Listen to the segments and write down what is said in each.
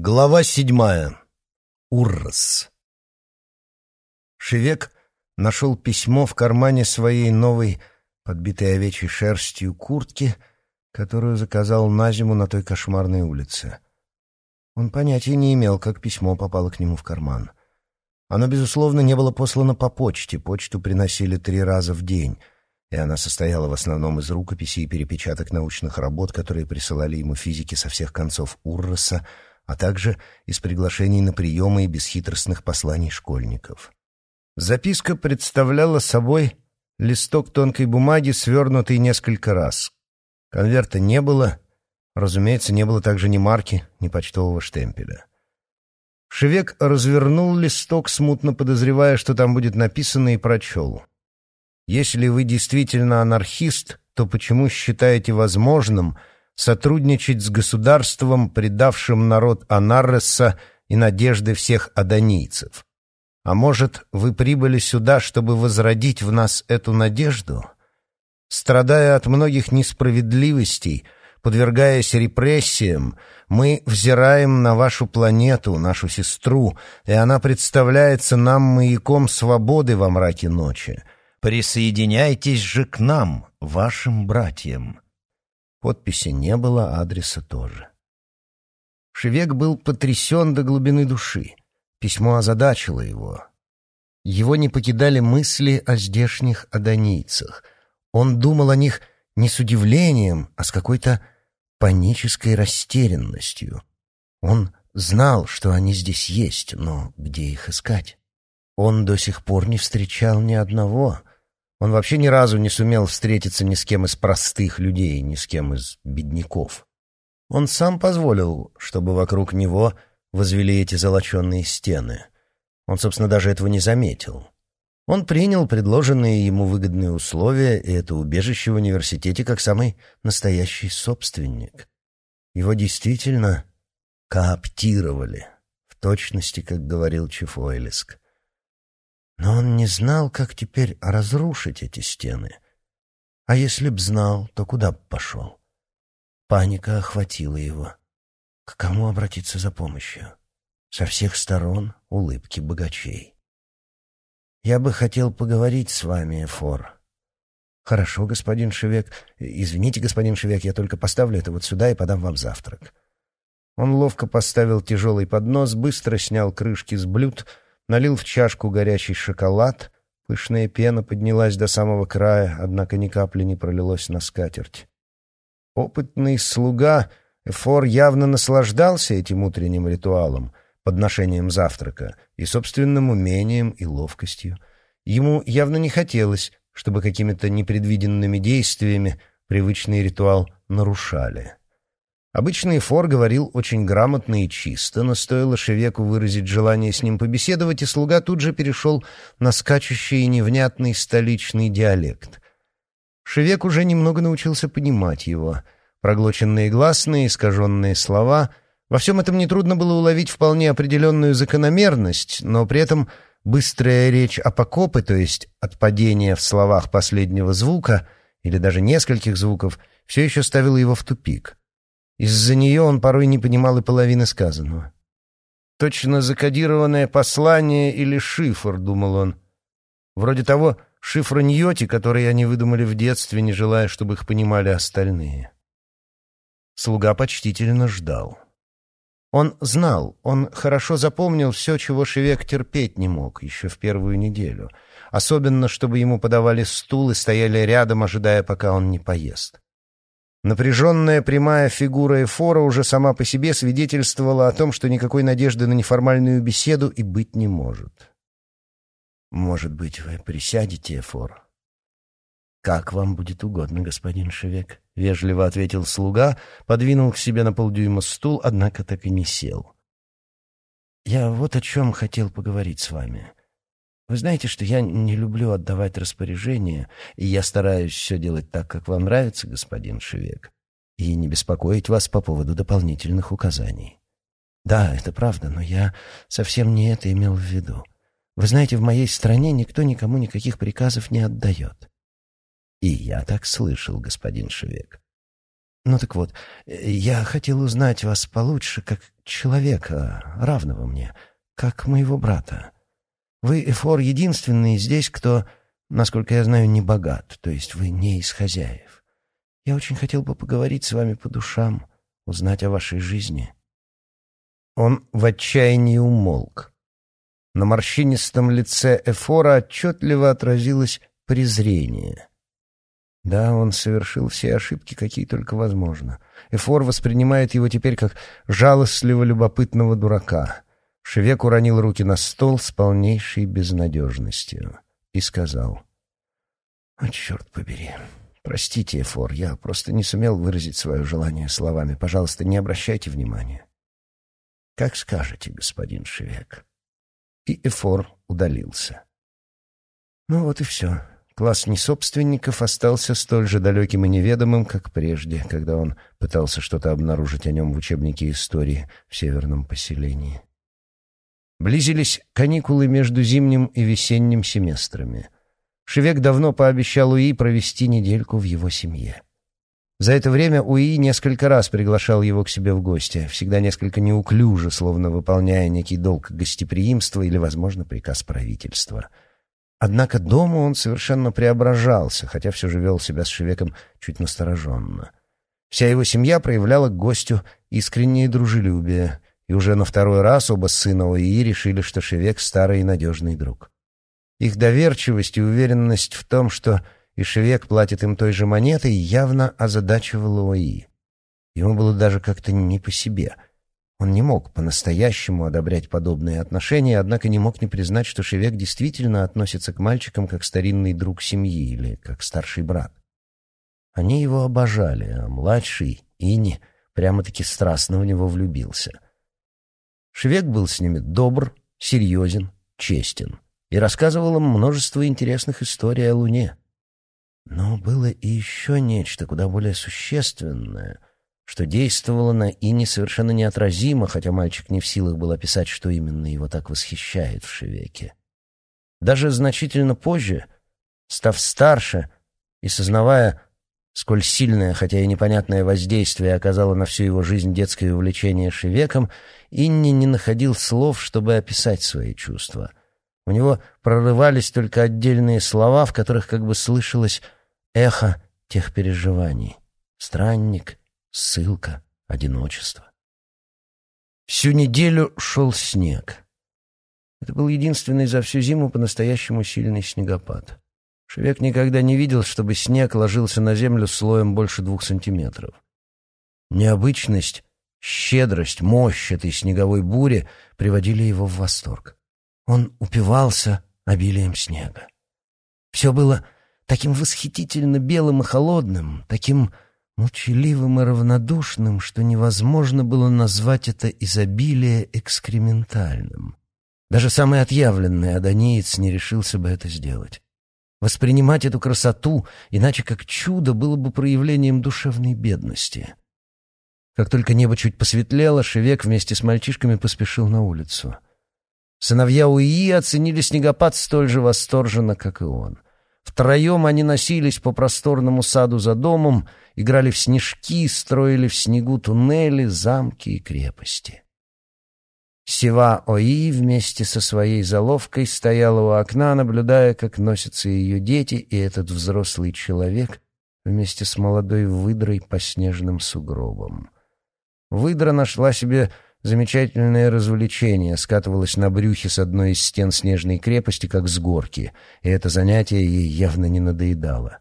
Глава седьмая. Уррос. Шевек нашел письмо в кармане своей новой, подбитой овечьей шерстью куртки, которую заказал на зиму на той кошмарной улице. Он понятия не имел, как письмо попало к нему в карман. Оно, безусловно, не было послано по почте, почту приносили три раза в день, и она состояла в основном из рукописей и перепечаток научных работ, которые присылали ему физики со всех концов Урроса, а также из приглашений на приемы и бесхитростных посланий школьников. Записка представляла собой листок тонкой бумаги, свернутый несколько раз. Конверта не было, разумеется, не было также ни марки, ни почтового штемпеля. Шевек развернул листок, смутно подозревая, что там будет написано, и прочел. «Если вы действительно анархист, то почему считаете возможным — сотрудничать с государством, предавшим народ Анарреса и надежды всех адонийцев. А может, вы прибыли сюда, чтобы возродить в нас эту надежду? Страдая от многих несправедливостей, подвергаясь репрессиям, мы взираем на вашу планету, нашу сестру, и она представляется нам маяком свободы во мраке ночи. Присоединяйтесь же к нам, вашим братьям. Подписи не было, адреса тоже. Шевек был потрясен до глубины души. Письмо озадачило его. Его не покидали мысли о здешних адонийцах. Он думал о них не с удивлением, а с какой-то панической растерянностью. Он знал, что они здесь есть, но где их искать? Он до сих пор не встречал ни одного, он вообще ни разу не сумел встретиться ни с кем из простых людей, ни с кем из бедняков. Он сам позволил, чтобы вокруг него возвели эти золоченные стены. Он, собственно, даже этого не заметил. Он принял предложенные ему выгодные условия и это убежище в университете как самый настоящий собственник. Его действительно кооптировали, в точности, как говорил Чефойлиск. Но он не знал, как теперь разрушить эти стены. А если б знал, то куда б пошел? Паника охватила его. К кому обратиться за помощью? Со всех сторон улыбки богачей. «Я бы хотел поговорить с вами, Фор». «Хорошо, господин Шевек. Извините, господин Шевек, я только поставлю это вот сюда и подам вам завтрак». Он ловко поставил тяжелый поднос, быстро снял крышки с блюд — налил в чашку горячий шоколад. Пышная пена поднялась до самого края, однако ни капли не пролилось на скатерть. Опытный слуга Эфор явно наслаждался этим утренним ритуалом, подношением завтрака, и собственным умением и ловкостью. Ему явно не хотелось, чтобы какими-то непредвиденными действиями привычный ритуал нарушали. Обычный Фор говорил очень грамотно и чисто, но стоило Шевеку выразить желание с ним побеседовать, и слуга тут же перешел на скачущий и невнятный столичный диалект. Шевек уже немного научился понимать его. Проглоченные гласные, искаженные слова — во всем этом нетрудно было уловить вполне определенную закономерность, но при этом быстрая речь апокопы, то есть отпадение в словах последнего звука или даже нескольких звуков, все еще ставила его в тупик. Из-за нее он порой не понимал и половины сказанного. Точно закодированное послание или шифр, думал он. Вроде того шифра Ньоти, который они выдумали в детстве, не желая, чтобы их понимали остальные. Слуга почтительно ждал. Он знал, он хорошо запомнил все, чего Шевек терпеть не мог еще в первую неделю. Особенно, чтобы ему подавали стул и стояли рядом, ожидая, пока он не поест. Напряженная прямая фигура Эфора уже сама по себе свидетельствовала о том, что никакой надежды на неформальную беседу и быть не может. «Может быть, вы присядете, Эфор?» «Как вам будет угодно, господин Шевек», — вежливо ответил слуга, подвинул к себе на полдюйма стул, однако так и не сел. «Я вот о чем хотел поговорить с вами. Вы знаете, что я не люблю отдавать распоряжения, и я стараюсь все делать так, как вам нравится, господин Шевек, и не беспокоить вас по поводу дополнительных указаний. Да, это правда, но я совсем не это имел в виду. Вы знаете, в моей стране никто никому никаких приказов не отдает. И я так слышал, господин Шевек. Ну так вот, я хотел узнать вас получше, как человека, равного мне, как моего брата. Вы, Эфор, единственный здесь, кто, насколько я знаю, не богат, то есть вы не из хозяев. Я очень хотел бы поговорить с вами по душам, узнать о вашей жизни». Он в отчаянии умолк. На морщинистом лице Эфора отчетливо отразилось презрение. Да, он совершил все ошибки, какие только возможно. Эфор воспринимает его теперь как жалостливо любопытного дурака. Шевек уронил руки на стол с полнейшей безнадежностью и сказал, «О, черт побери! Простите, Эфор, я просто не сумел выразить свое желание словами. Пожалуйста, не обращайте внимания». «Как скажете, господин Шевек». И Эфор удалился. Ну вот и все. Класс несобственников остался столь же далеким и неведомым, как прежде, когда он пытался что-то обнаружить о нем в учебнике истории в северном поселении. Близились каникулы между зимним и весенним семестрами. Шевек давно пообещал Уи провести недельку в его семье. За это время Уи несколько раз приглашал его к себе в гости, всегда несколько неуклюже, словно выполняя некий долг гостеприимства или, возможно, приказ правительства — Однако дома он совершенно преображался, хотя все же вел себя с Шевеком чуть настороженно. Вся его семья проявляла к гостю искреннее дружелюбие, и уже на второй раз оба сына ОИИ решили, что Шевек — старый и надежный друг. Их доверчивость и уверенность в том, что и Шевек платит им той же монетой, явно озадачивала ОИИ. Ему было даже как-то не по себе — он не мог по-настоящему одобрять подобные отношения, однако не мог не признать, что Шевек действительно относится к мальчикам как старинный друг семьи или как старший брат. Они его обожали, а младший, Ини, прямо-таки страстно в него влюбился. Шевек был с ними добр, серьезен, честен и рассказывал им множество интересных историй о Луне. Но было и еще нечто куда более существенное — что действовало на Ине совершенно неотразимо, хотя мальчик не в силах был описать, что именно его так восхищает в Шевеке. Даже значительно позже, став старше и сознавая, сколь сильное, хотя и непонятное воздействие оказало на всю его жизнь детское увлечение Шевеком, Инни не находил слов, чтобы описать свои чувства. У него прорывались только отдельные слова, в которых как бы слышалось эхо тех переживаний. Странник, ссылка, одиночество. Всю неделю шел снег. Это был единственный за всю зиму по-настоящему сильный снегопад. Шевек никогда не видел, чтобы снег ложился на землю слоем больше двух сантиметров. Необычность, щедрость, мощь этой снеговой бури приводили его в восторг. Он упивался обилием снега. Все было таким восхитительно белым и холодным, таким молчаливым и равнодушным, что невозможно было назвать это изобилие экскрементальным. Даже самый отъявленный адонеец не решился бы это сделать. Воспринимать эту красоту, иначе как чудо, было бы проявлением душевной бедности. Как только небо чуть посветлело, Шевек вместе с мальчишками поспешил на улицу. Сыновья Уи оценили снегопад столь же восторженно, как и он. Втроем они носились по просторному саду за домом, играли в снежки, строили в снегу туннели, замки и крепости. Сева Ои вместе со своей заловкой стояла у окна, наблюдая, как носятся ее дети и этот взрослый человек вместе с молодой выдрой по снежным сугробам. Выдра нашла себе замечательное развлечение, скатывалась на брюхе с одной из стен снежной крепости, как с горки, и это занятие ей явно не надоедало.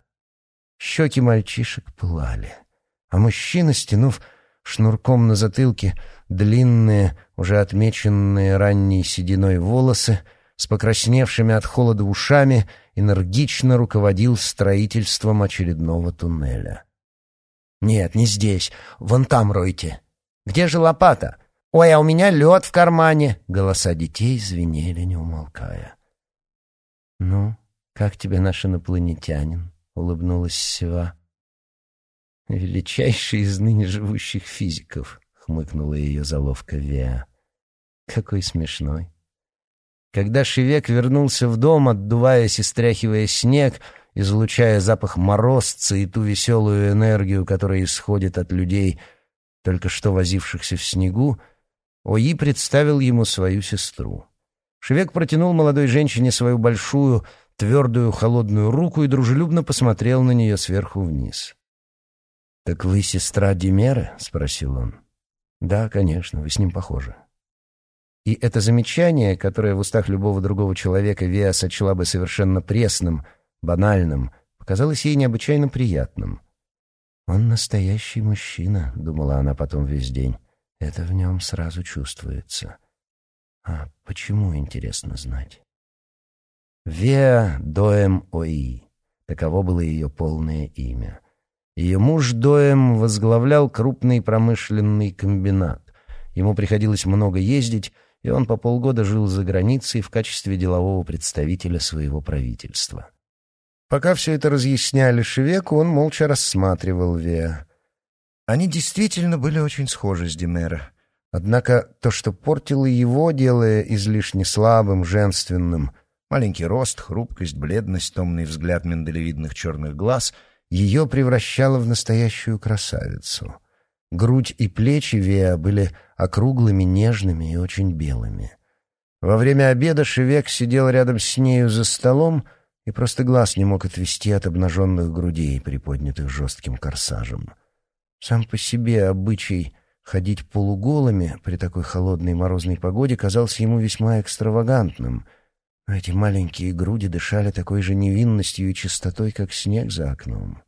Щеки мальчишек пылали, а мужчина, стянув шнурком на затылке длинные, уже отмеченные ранней сединой волосы, с покрасневшими от холода ушами, энергично руководил строительством очередного туннеля. «Нет, не здесь. Вон там ройте. Где же лопата? «Ой, а у меня лед в кармане!» Голоса детей звенели, не умолкая. «Ну, как тебе наш инопланетянин?» — улыбнулась Сева. «Величайший из ныне живущих физиков», — хмыкнула ее заловка Веа. «Какой смешной. Когда Шевек вернулся в дом, отдуваясь и стряхивая снег, излучая запах морозца и ту веселую энергию, которая исходит от людей, только что возившихся в снегу, Ои представил ему свою сестру. Шевек протянул молодой женщине свою большую, твердую, холодную руку и дружелюбно посмотрел на нее сверху вниз. «Так вы сестра Демеры?» — спросил он. «Да, конечно, вы с ним похожи». И это замечание, которое в устах любого другого человека Виа сочла бы совершенно пресным, банальным, показалось ей необычайно приятным. «Он настоящий мужчина», — думала она потом весь день. «Это в нем сразу чувствуется». «А почему, интересно знать?» Веа Доэм Ои. Таково было ее полное имя. Ее муж Доэм возглавлял крупный промышленный комбинат. Ему приходилось много ездить, и он по полгода жил за границей в качестве делового представителя своего правительства. Пока все это разъясняли Шевеку, он молча рассматривал Веа. Они действительно были очень схожи с Демера. Однако то, что портило его, делая излишне слабым, женственным, маленький рост, хрупкость, бледность, томный взгляд миндалевидных черных глаз, ее превращало в настоящую красавицу — Грудь и плечи Веа были округлыми, нежными и очень белыми. Во время обеда Шевек сидел рядом с нею за столом и просто глаз не мог отвести от обнаженных грудей, приподнятых жестким корсажем. Сам по себе обычай ходить полуголыми при такой холодной морозной погоде казался ему весьма экстравагантным, но эти маленькие груди дышали такой же невинностью и чистотой, как снег за окном.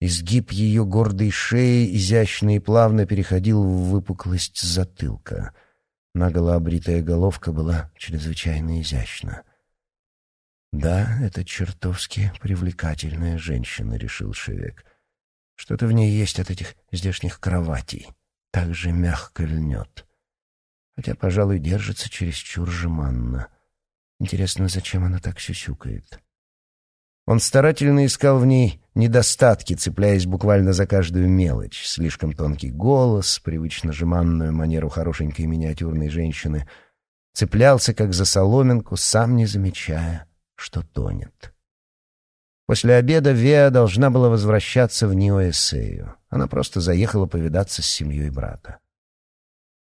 Изгиб ее гордой шеи изящно и плавно переходил в выпуклость затылка. Наголо обритая головка была чрезвычайно изящна. «Да, это чертовски привлекательная женщина», — решил Шевек. «Что-то в ней есть от этих здешних кроватей. Так же мягко льнет. Хотя, пожалуй, держится чересчур жеманно. Интересно, зачем она так сюсюкает?» Он старательно искал в ней недостатки, цепляясь буквально за каждую мелочь. Слишком тонкий голос, привычно жеманную манеру хорошенькой миниатюрной женщины. Цеплялся, как за соломинку, сам не замечая, что тонет. После обеда Веа должна была возвращаться в Ниоэссею. Она просто заехала повидаться с семьей брата.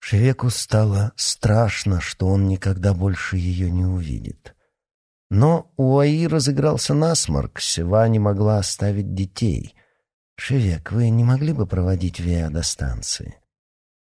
Шевеку стало страшно, что он никогда больше ее не увидит. Но у Аи разыгрался насморк, Сева не могла оставить детей. «Шевек, вы не могли бы проводить Веа до станции?»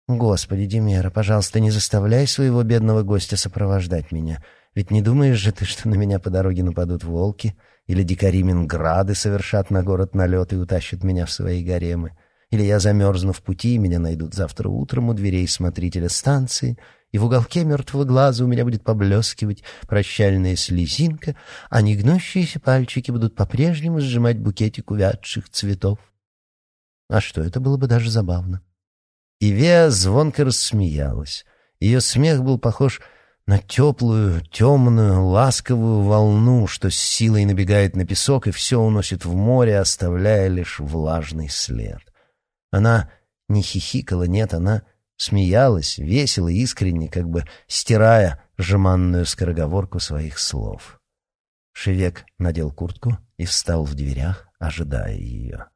«Господи, Демера, пожалуйста, не заставляй своего бедного гостя сопровождать меня. Ведь не думаешь же ты, что на меня по дороге нападут волки, или дикари Минграды совершат на город налет и утащат меня в свои гаремы, или я замерзну в пути, и меня найдут завтра утром у дверей смотрителя станции, и в уголке мертвого глаза у меня будет поблескивать прощальная слезинка, а негнущиеся пальчики будут по-прежнему сжимать букетик увядших цветов. А что, это было бы даже забавно. И Веа звонко рассмеялась. Ее смех был похож на теплую, темную, ласковую волну, что с силой набегает на песок и все уносит в море, оставляя лишь влажный след. Она не хихикала, нет, она смеялась, весело, искренне, как бы стирая жеманную скороговорку своих слов. Шевек надел куртку и встал в дверях, ожидая ее.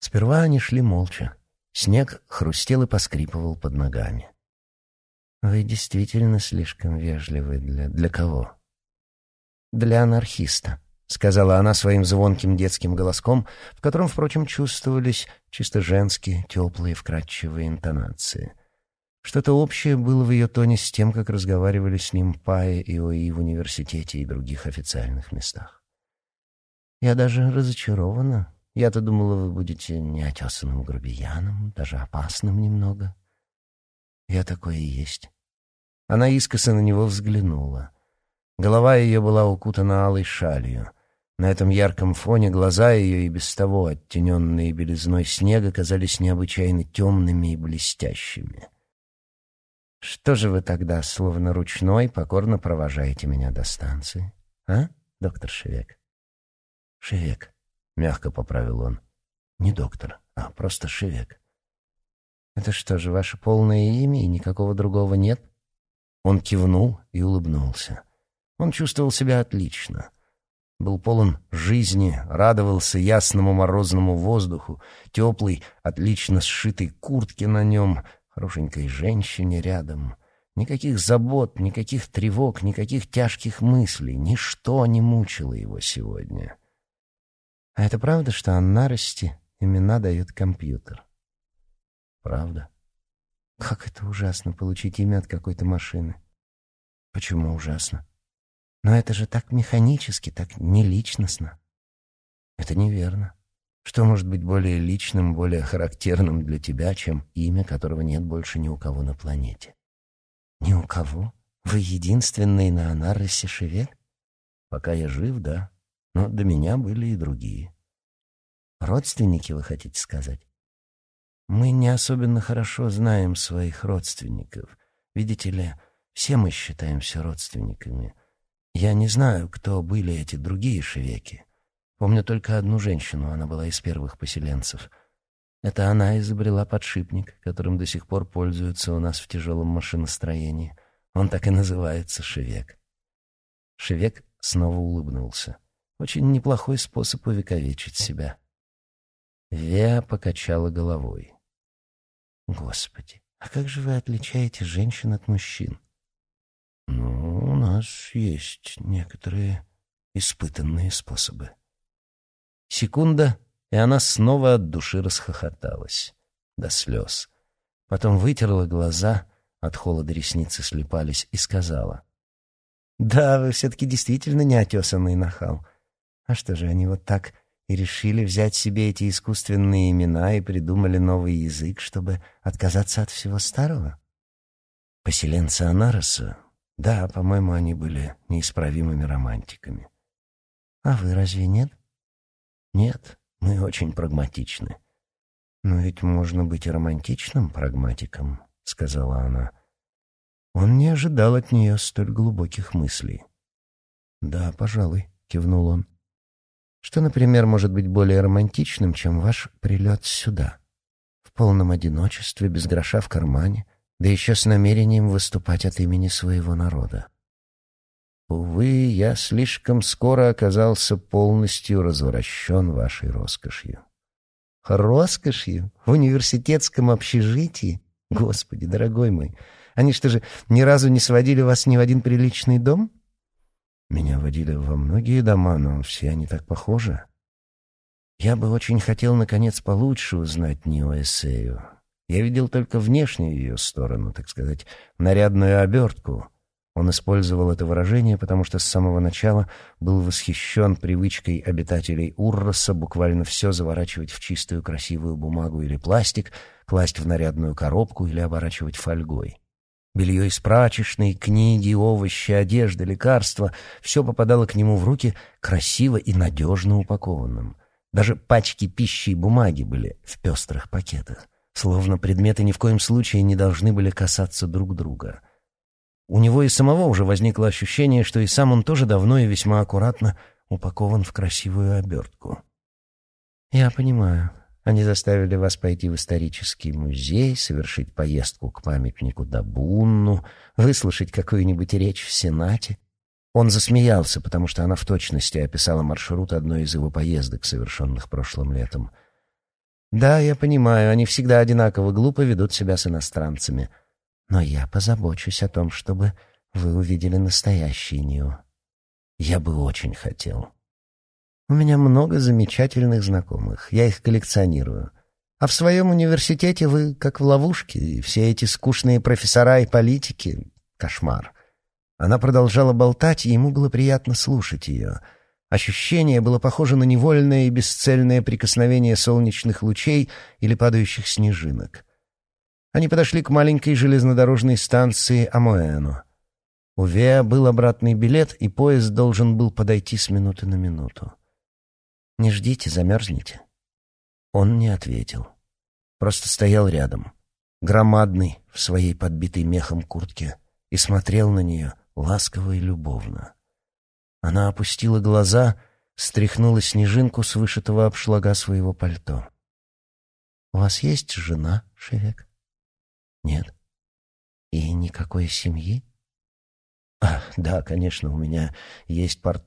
Сперва они шли молча. Снег хрустел и поскрипывал под ногами. «Вы действительно слишком вежливы для... для кого?» «Для анархиста», — сказала она своим звонким детским голоском, в котором, впрочем, чувствовались чисто женские, теплые, вкрадчивые интонации. Что-то общее было в ее тоне с тем, как разговаривали с ним Пая и Ои в университете и других официальных местах. «Я даже разочарована. Я-то думала, вы будете неотесанным грубияном, даже опасным немного. Я такое и есть». Она искоса на него взглянула. Голова ее была укутана алой шалью — на этом ярком фоне глаза ее и без того оттененные белизной снега казались необычайно темными и блестящими. «Что же вы тогда, словно ручной, покорно провожаете меня до станции, а, доктор Шевек?» «Шевек», — мягко поправил он. «Не доктор, а просто Шевек». «Это что же, ваше полное имя и никакого другого нет?» Он кивнул и улыбнулся. Он чувствовал себя отлично. Был полон жизни, радовался ясному морозному воздуху, теплой, отлично сшитой куртке на нем, хорошенькой женщине рядом. Никаких забот, никаких тревог, никаких тяжких мыслей, ничто не мучило его сегодня. А это правда, что Аннарости имена дает компьютер? Правда. Как это ужасно получить имя от какой-то машины. Почему ужасно? Но это же так механически, так неличностно. Это неверно. Что может быть более личным, более характерным для тебя, чем имя, которого нет больше ни у кого на планете? Ни у кого? Вы единственный на Анарросе шевек? Пока я жив, да. Но до меня были и другие. Родственники, вы хотите сказать? Мы не особенно хорошо знаем своих родственников. Видите ли, все мы считаемся родственниками. Я не знаю, кто были эти другие шевеки. Помню только одну женщину, она была из первых поселенцев. Это она изобрела подшипник, которым до сих пор пользуются у нас в тяжелом машиностроении. Он так и называется шевек. Шевек снова улыбнулся. Очень неплохой способ увековечить себя. Веа покачала головой. «Господи, а как же вы отличаете женщин от мужчин?» «Ну, у нас есть некоторые испытанные способы». Секунда, и она снова от души расхохоталась. До слез. Потом вытерла глаза, от холода ресницы слепались, и сказала. «Да, вы все-таки действительно неотесанный нахал. А что же, они вот так и решили взять себе эти искусственные имена и придумали новый язык, чтобы отказаться от всего старого? Поселенцы Анароса? Да, по-моему, они были неисправимыми романтиками. А вы разве нет? Нет, мы очень прагматичны. Но ведь можно быть романтичным прагматиком, сказала она. Он не ожидал от нее столь глубоких мыслей. Да, пожалуй, кивнул он. Что, например, может быть более романтичным, чем ваш прилет сюда? В полном одиночестве, без гроша в кармане, да еще с намерением выступать от имени своего народа. Увы, я слишком скоро оказался полностью развращен вашей роскошью. Роскошью? В университетском общежитии? Господи, дорогой мой, они что же ни разу не сводили вас ни в один приличный дом? Меня водили во многие дома, но все они так похожи. Я бы очень хотел, наконец, получше узнать Нио Эссею. Я видел только внешнюю ее сторону, так сказать, нарядную обертку. Он использовал это выражение, потому что с самого начала был восхищен привычкой обитателей Урроса буквально все заворачивать в чистую красивую бумагу или пластик, класть в нарядную коробку или оборачивать фольгой. Белье из прачечной, книги, овощи, одежда, лекарства — все попадало к нему в руки красиво и надежно упакованным. Даже пачки пищи и бумаги были в пестрых пакетах, словно предметы ни в коем случае не должны были касаться друг друга. У него и самого уже возникло ощущение, что и сам он тоже давно и весьма аккуратно упакован в красивую обертку. «Я понимаю», они заставили вас пойти в исторический музей, совершить поездку к памятнику Дабунну, выслушать какую-нибудь речь в Сенате. Он засмеялся, потому что она в точности описала маршрут одной из его поездок, совершенных прошлым летом. «Да, я понимаю, они всегда одинаково глупо ведут себя с иностранцами. Но я позабочусь о том, чтобы вы увидели настоящий Нио. Я бы очень хотел». У меня много замечательных знакомых, я их коллекционирую. А в своем университете вы как в ловушке, и все эти скучные профессора и политики — кошмар. Она продолжала болтать, и ему было приятно слушать ее. Ощущение было похоже на невольное и бесцельное прикосновение солнечных лучей или падающих снежинок. Они подошли к маленькой железнодорожной станции Амоэно. У Веа был обратный билет, и поезд должен был подойти с минуты на минуту. Не ждите, замерзнете». Он не ответил. Просто стоял рядом, громадный в своей подбитой мехом куртке, и смотрел на нее ласково и любовно. Она опустила глаза, стряхнула снежинку с вышитого обшлага своего пальто. «У вас есть жена, Шевек?» «Нет». «И никакой семьи?» Да, конечно, у меня есть пар...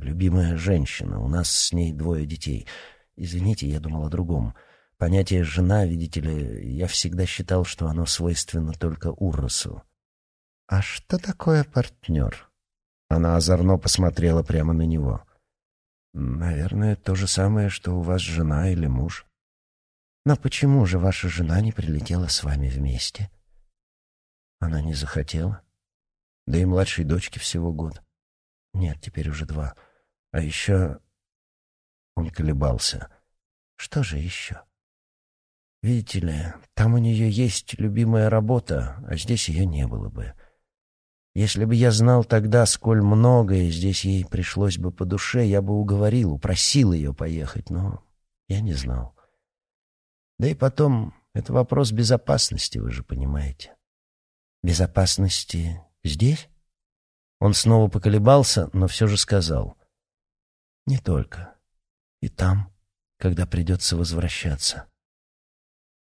любимая женщина. У нас с ней двое детей. Извините, я думал о другом. Понятие «жена», видите ли, я всегда считал, что оно свойственно только Урросу. «А что такое партнер?» Она озорно посмотрела прямо на него. «Наверное, то же самое, что у вас жена или муж». «Но почему же ваша жена не прилетела с вами вместе?» Она не захотела. Да и младшей дочке всего год. Нет, теперь уже два. А еще... Он колебался. Что же еще? Видите ли, там у нее есть любимая работа, а здесь ее не было бы. Если бы я знал тогда, сколь многое здесь ей пришлось бы по душе, я бы уговорил, упросил ее поехать, но я не знал. Да и потом, это вопрос безопасности, вы же понимаете. Безопасности здесь? Он снова поколебался, но все же сказал. Не только. И там, когда придется возвращаться.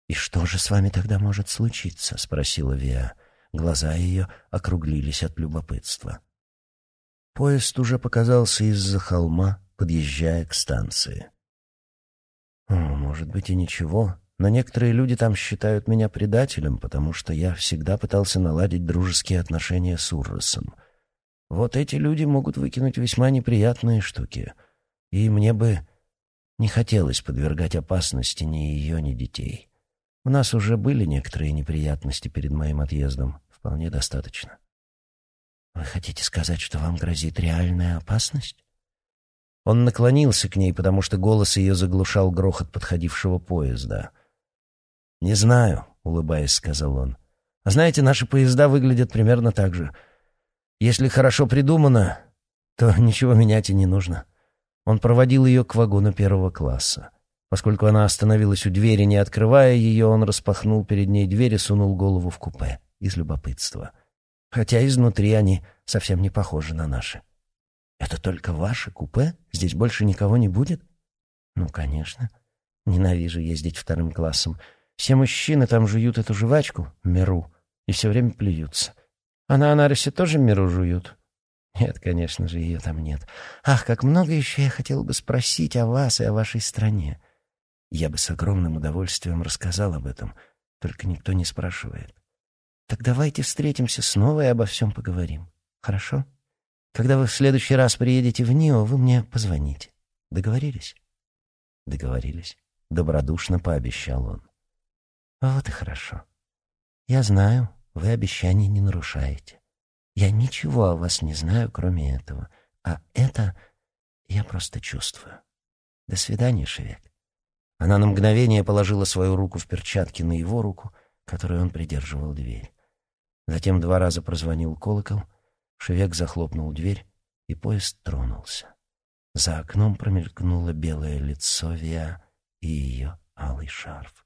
«И что же с вами тогда может случиться?» — спросила Виа. Глаза ее округлились от любопытства. Поезд уже показался из-за холма, подъезжая к станции. Может быть и ничего, но некоторые люди там считают меня предателем, потому что я всегда пытался наладить дружеские отношения с Урросом. Вот эти люди могут выкинуть весьма неприятные штуки, и мне бы не хотелось подвергать опасности ни ее, ни детей. У нас уже были некоторые неприятности перед моим отъездом. Вполне достаточно. Вы хотите сказать, что вам грозит реальная опасность? Он наклонился к ней, потому что голос ее заглушал грохот подходившего поезда. «Не знаю», — улыбаясь, сказал он. «А знаете, наши поезда выглядят примерно так же. Если хорошо придумано, то ничего менять и не нужно». Он проводил ее к вагону первого класса. Поскольку она остановилась у двери, не открывая ее, он распахнул перед ней дверь и сунул голову в купе из любопытства. Хотя изнутри они совсем не похожи на наши. «Это только ваше купе? Здесь больше никого не будет?» «Ну, конечно. Ненавижу ездить вторым классом. Все мужчины там жуют эту жвачку, меру, и все время плюются. А на Анарисе тоже меру жуют?» «Нет, конечно же, ее там нет. Ах, как много еще я хотел бы спросить о вас и о вашей стране. Я бы с огромным удовольствием рассказал об этом, только никто не спрашивает. Так давайте встретимся снова и обо всем поговорим. Хорошо? Когда вы в следующий раз приедете в Нио, вы мне позвоните. Договорились? Договорились. Добродушно пообещал он. Вот и хорошо. Я знаю, вы обещаний не нарушаете. Я ничего о вас не знаю, кроме этого. А это я просто чувствую. До свидания, Шевек. Она на мгновение положила свою руку в перчатки на его руку, которой он придерживал дверь. Затем два раза прозвонил колокол, Шевек захлопнул дверь, и поезд тронулся. За окном промелькнуло белое лицо Виа и ее алый шарф.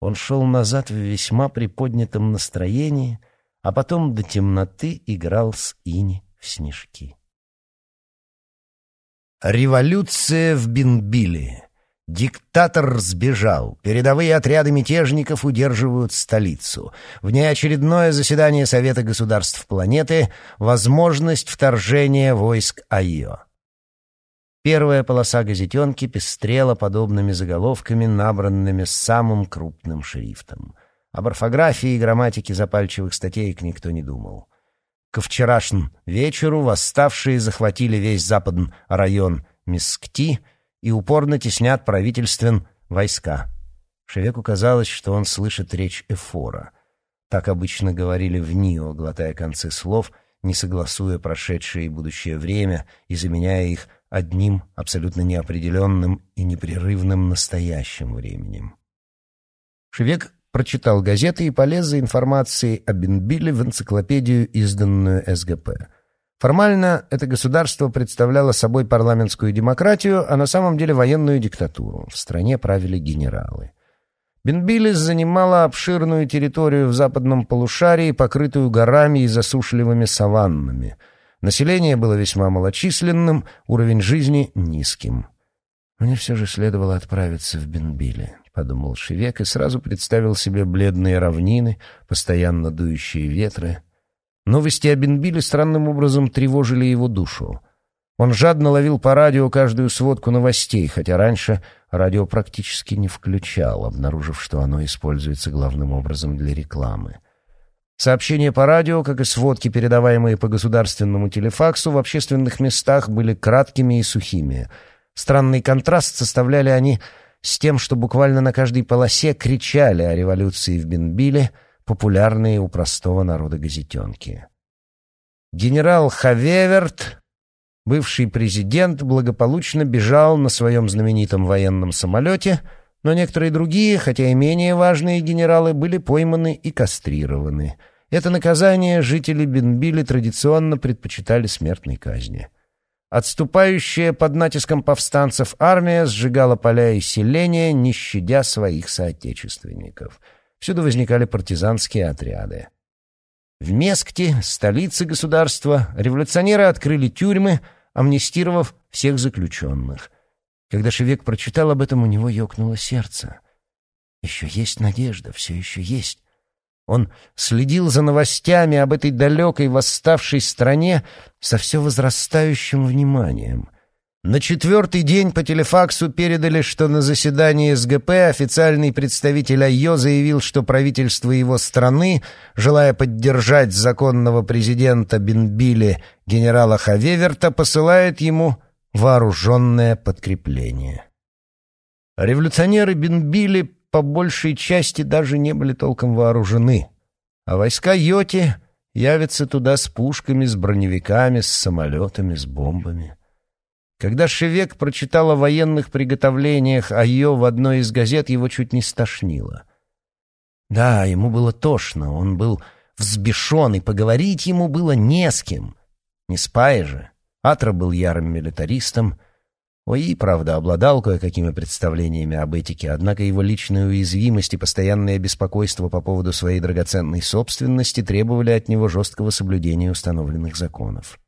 Он шел назад в весьма приподнятом настроении, а потом до темноты играл с Ини в снежки. Революция в Бенбиле Диктатор сбежал. Передовые отряды мятежников удерживают столицу. Внеочередное заседание Совета государств планеты. Возможность вторжения войск Айо. Первая полоса газетенки пестрела подобными заголовками, набранными самым крупным шрифтом. Об орфографии и грамматике запальчивых статейк никто не думал. Ко вчерашнему вечеру восставшие захватили весь западный район Мискти — и упорно теснят правительствен войска. Шевеку казалось, что он слышит речь Эфора. Так обычно говорили в Нио, глотая концы слов, не согласуя прошедшее и будущее время и заменяя их одним абсолютно неопределенным и непрерывным настоящим временем. Шевек прочитал газеты и полез за информацией о Бенбиле в энциклопедию, изданную СГП — Формально это государство представляло собой парламентскую демократию, а на самом деле военную диктатуру. В стране правили генералы. Бенбилис занимала обширную территорию в западном полушарии, покрытую горами и засушливыми саваннами. Население было весьма малочисленным, уровень жизни низким. «Мне все же следовало отправиться в Бенбиле», — подумал Шевек и сразу представил себе бледные равнины, постоянно дующие ветры, Новости о Бенбиле странным образом тревожили его душу. Он жадно ловил по радио каждую сводку новостей, хотя раньше радио практически не включал, обнаружив, что оно используется главным образом для рекламы. Сообщения по радио, как и сводки, передаваемые по государственному телефаксу, в общественных местах были краткими и сухими. Странный контраст составляли они с тем, что буквально на каждой полосе кричали о революции в Бенбиле, популярные у простого народа газетенки. Генерал Хавеверт, бывший президент, благополучно бежал на своем знаменитом военном самолете, но некоторые другие, хотя и менее важные генералы, были пойманы и кастрированы — это наказание жители Бенбили традиционно предпочитали смертной казни. Отступающая под натиском повстанцев армия сжигала поля и селения, не щадя своих соотечественников. Всюду возникали партизанские отряды. В Мескте, столице государства, революционеры открыли тюрьмы, амнистировав всех заключенных. Когда Шевек прочитал об этом, у него ёкнуло сердце. Еще есть надежда, все еще есть. Он следил за новостями об этой далекой восставшей стране со все возрастающим вниманием. На четвертый день по телефаксу передали, что на заседании СГП официальный представитель Айо заявил, что правительство его страны, желая поддержать законного президента Бенбили генерала Хавеверта, посылает ему вооруженное подкрепление. Революционеры Бенбили по большей части даже не были толком вооружены. А войска Йоти явятся туда с пушками, с броневиками, с самолетами, с бомбами. Когда Шевек прочитал о военных приготовлениях Айо в одной из газет, его чуть не стошнило. Да, ему было тошно, он был взбешен, и поговорить ему было не с кем. Не спая же. Атра был ярым милитаристом — ОИ, правда, обладал кое-какими представлениями об этике, однако его личная уязвимость и постоянное беспокойство по поводу своей драгоценной собственности требовали от него жесткого соблюдения установленных законов.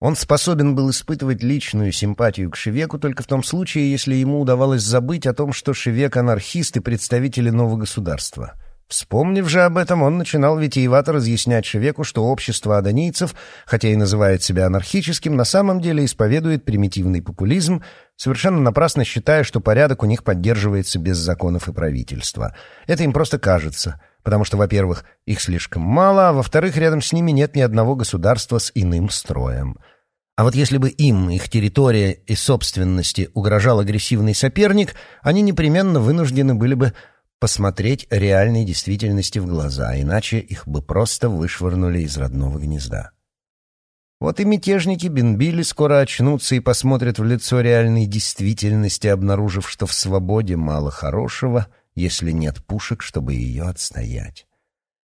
Он способен был испытывать личную симпатию к Шевеку только в том случае, если ему удавалось забыть о том, что Шевек — анархист и представитель нового государства — Вспомнив же об этом, он начинал витиевато разъяснять Шевеку, что общество адонийцев, хотя и называет себя анархическим, на самом деле исповедует примитивный популизм, совершенно напрасно считая, что порядок у них поддерживается без законов и правительства. Это им просто кажется, потому что, во-первых, их слишком мало, а во-вторых, рядом с ними нет ни одного государства с иным строем. А вот если бы им, их территория и собственности угрожал агрессивный соперник, они непременно вынуждены были бы посмотреть реальной действительности в глаза, иначе их бы просто вышвырнули из родного гнезда. Вот и мятежники Бенбили скоро очнутся и посмотрят в лицо реальной действительности, обнаружив, что в свободе мало хорошего, если нет пушек, чтобы ее отстоять.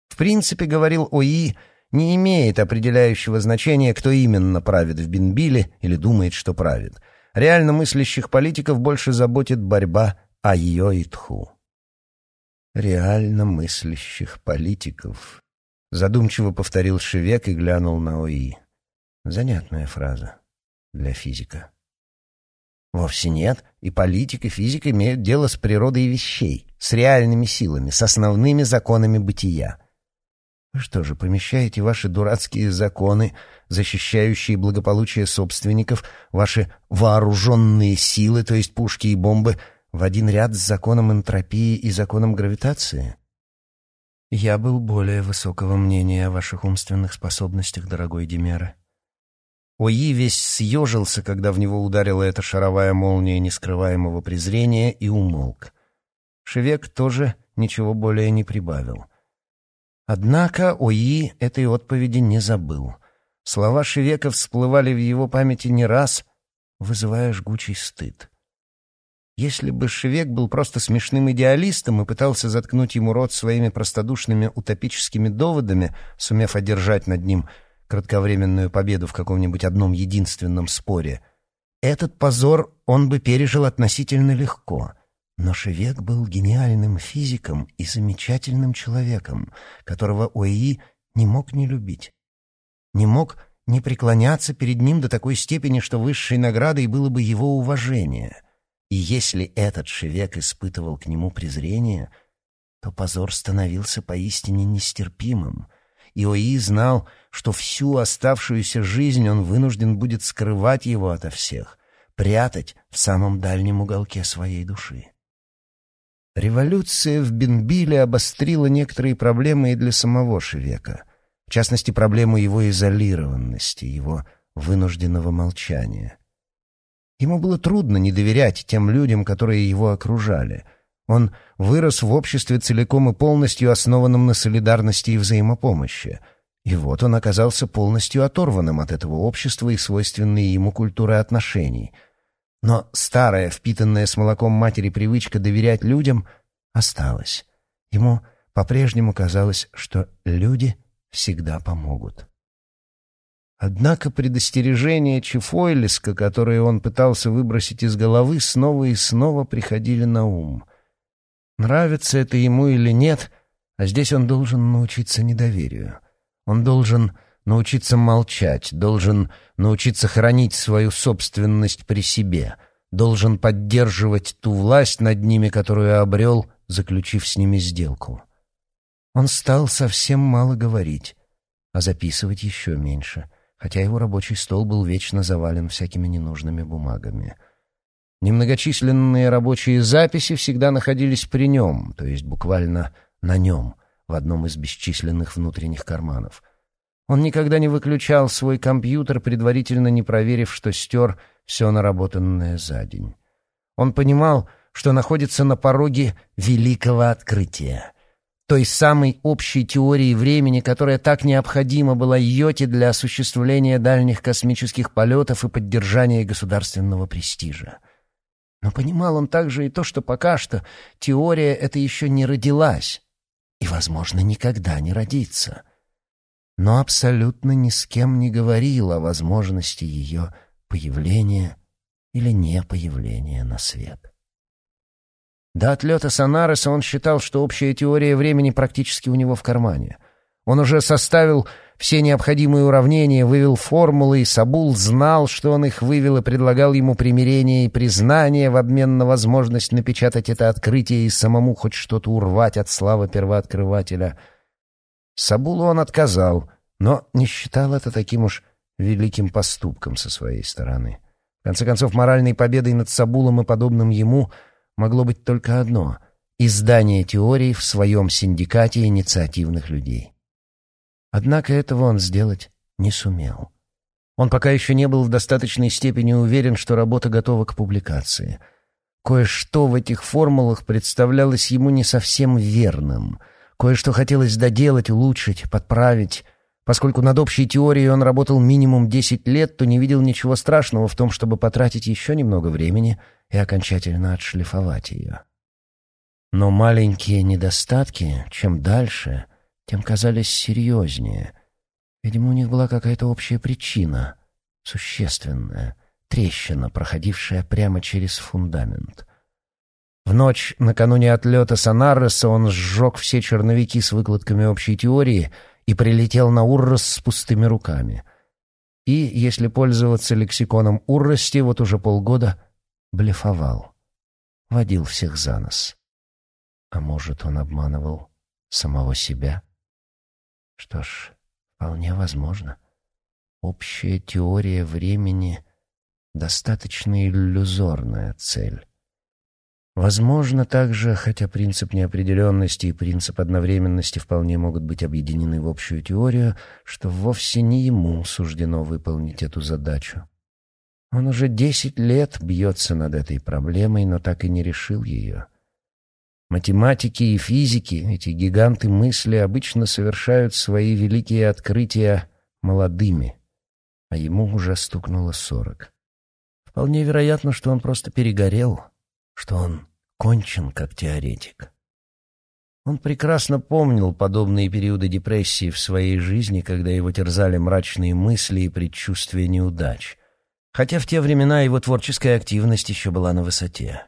В принципе, говорил ОИ, не имеет определяющего значения, кто именно правит в Бенбиле или думает, что правит. Реально мыслящих политиков больше заботит борьба о ее и тху реально мыслящих политиков. Задумчиво повторил Шевек и глянул на ОИ. Занятная фраза для физика. Вовсе нет, и политик, и физик имеют дело с природой вещей, с реальными силами, с основными законами бытия. Вы что же, помещаете ваши дурацкие законы, защищающие благополучие собственников, ваши вооруженные силы, то есть пушки и бомбы, в один ряд с законом энтропии и законом гравитации? Я был более высокого мнения о ваших умственных способностях, дорогой Демера. Ои весь съежился, когда в него ударила эта шаровая молния нескрываемого презрения, и умолк. Шевек тоже ничего более не прибавил. Однако Ои этой отповеди не забыл. Слова Шевека всплывали в его памяти не раз, вызывая жгучий стыд. Если бы Шевек был просто смешным идеалистом и пытался заткнуть ему рот своими простодушными утопическими доводами, сумев одержать над ним кратковременную победу в каком-нибудь одном единственном споре, этот позор он бы пережил относительно легко. Но Шевек был гениальным физиком и замечательным человеком, которого ОИ не мог не любить. Не мог не преклоняться перед ним до такой степени, что высшей наградой было бы его уважение — и если этот Шевек испытывал к нему презрение, то позор становился поистине нестерпимым, Иои знал, что всю оставшуюся жизнь он вынужден будет скрывать его ото всех, прятать в самом дальнем уголке своей души. Революция в Бенбиле обострила некоторые проблемы и для самого Шевека, в частности, проблему его изолированности, его вынужденного молчания. Ему было трудно не доверять тем людям, которые его окружали. Он вырос в обществе целиком и полностью основанном на солидарности и взаимопомощи. И вот он оказался полностью оторванным от этого общества и свойственной ему культуры отношений. Но старая, впитанная с молоком матери привычка доверять людям осталась. Ему по-прежнему казалось, что люди всегда помогут. Однако предостережения Чифойлиска, которые он пытался выбросить из головы, снова и снова приходили на ум. Нравится это ему или нет, а здесь он должен научиться недоверию. Он должен научиться молчать, должен научиться хранить свою собственность при себе, должен поддерживать ту власть над ними, которую обрел, заключив с ними сделку. Он стал совсем мало говорить, а записывать еще меньше — хотя его рабочий стол был вечно завален всякими ненужными бумагами. Немногочисленные рабочие записи всегда находились при нем, то есть буквально на нем, в одном из бесчисленных внутренних карманов. Он никогда не выключал свой компьютер, предварительно не проверив, что стер все наработанное за день. Он понимал, что находится на пороге великого открытия — той самой общей теории времени, которая так необходима была Йоте для осуществления дальних космических полетов и поддержания государственного престижа. Но понимал он также и то, что пока что теория эта еще не родилась и, возможно, никогда не родится. Но абсолютно ни с кем не говорил о возможности ее появления или не появления на свет. До отлета Сонареса он считал, что общая теория времени практически у него в кармане. Он уже составил все необходимые уравнения, вывел формулы, и Сабул знал, что он их вывел и предлагал ему примирение и признание в обмен на возможность напечатать это открытие и самому хоть что-то урвать от славы первооткрывателя. Сабулу он отказал, но не считал это таким уж великим поступком со своей стороны. В конце концов, моральной победой над Сабулом и подобным ему — могло быть только одно — издание теорий в своем синдикате инициативных людей. Однако этого он сделать не сумел. Он пока еще не был в достаточной степени уверен, что работа готова к публикации. Кое-что в этих формулах представлялось ему не совсем верным. Кое-что хотелось доделать, улучшить, подправить. Поскольку над общей теорией он работал минимум 10 лет, то не видел ничего страшного в том, чтобы потратить еще немного времени и окончательно отшлифовать ее. Но маленькие недостатки, чем дальше, тем казались серьезнее. Видимо, у них была какая-то общая причина, существенная, трещина, проходившая прямо через фундамент. В ночь накануне отлета Санарреса он сжег все черновики с выкладками общей теории и прилетел на Уррос с пустыми руками. И, если пользоваться лексиконом Уррости, вот уже полгода — блефовал, водил всех за нос. А может, он обманывал самого себя? Что ж, вполне возможно. Общая теория времени — достаточно иллюзорная цель. Возможно также, хотя принцип неопределенности и принцип одновременности вполне могут быть объединены в общую теорию, что вовсе не ему суждено выполнить эту задачу. Он уже десять лет бьется над этой проблемой, но так и не решил ее. Математики и физики, эти гиганты мысли, обычно совершают свои великие открытия молодыми, а ему уже стукнуло сорок. Вполне вероятно, что он просто перегорел, что он кончен как теоретик. Он прекрасно помнил подобные периоды депрессии в своей жизни, когда его терзали мрачные мысли и предчувствия неудач — Хотя в те времена его творческая активность еще была на высоте.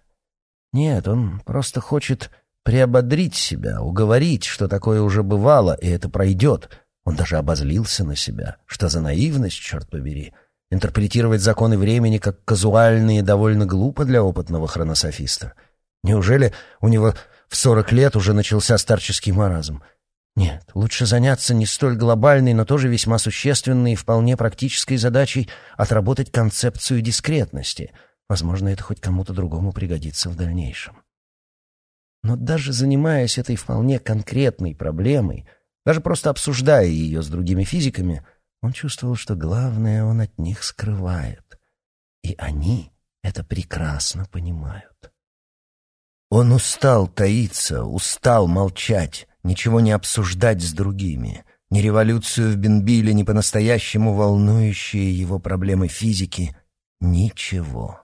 Нет, он просто хочет приободрить себя, уговорить, что такое уже бывало, и это пройдет. Он даже обозлился на себя. Что за наивность, черт побери. Интерпретировать законы времени как казуальные довольно глупо для опытного хронософиста. Неужели у него в сорок лет уже начался старческий маразм? Нет, лучше заняться не столь глобальной, но тоже весьма существенной и вполне практической задачей отработать концепцию дискретности. Возможно, это хоть кому-то другому пригодится в дальнейшем. Но даже занимаясь этой вполне конкретной проблемой, даже просто обсуждая ее с другими физиками, он чувствовал, что главное он от них скрывает. И они это прекрасно понимают. Он устал таиться, устал молчать, ничего не обсуждать с другими, ни революцию в Бенбиле, ни по-настоящему волнующие его проблемы физики, ничего.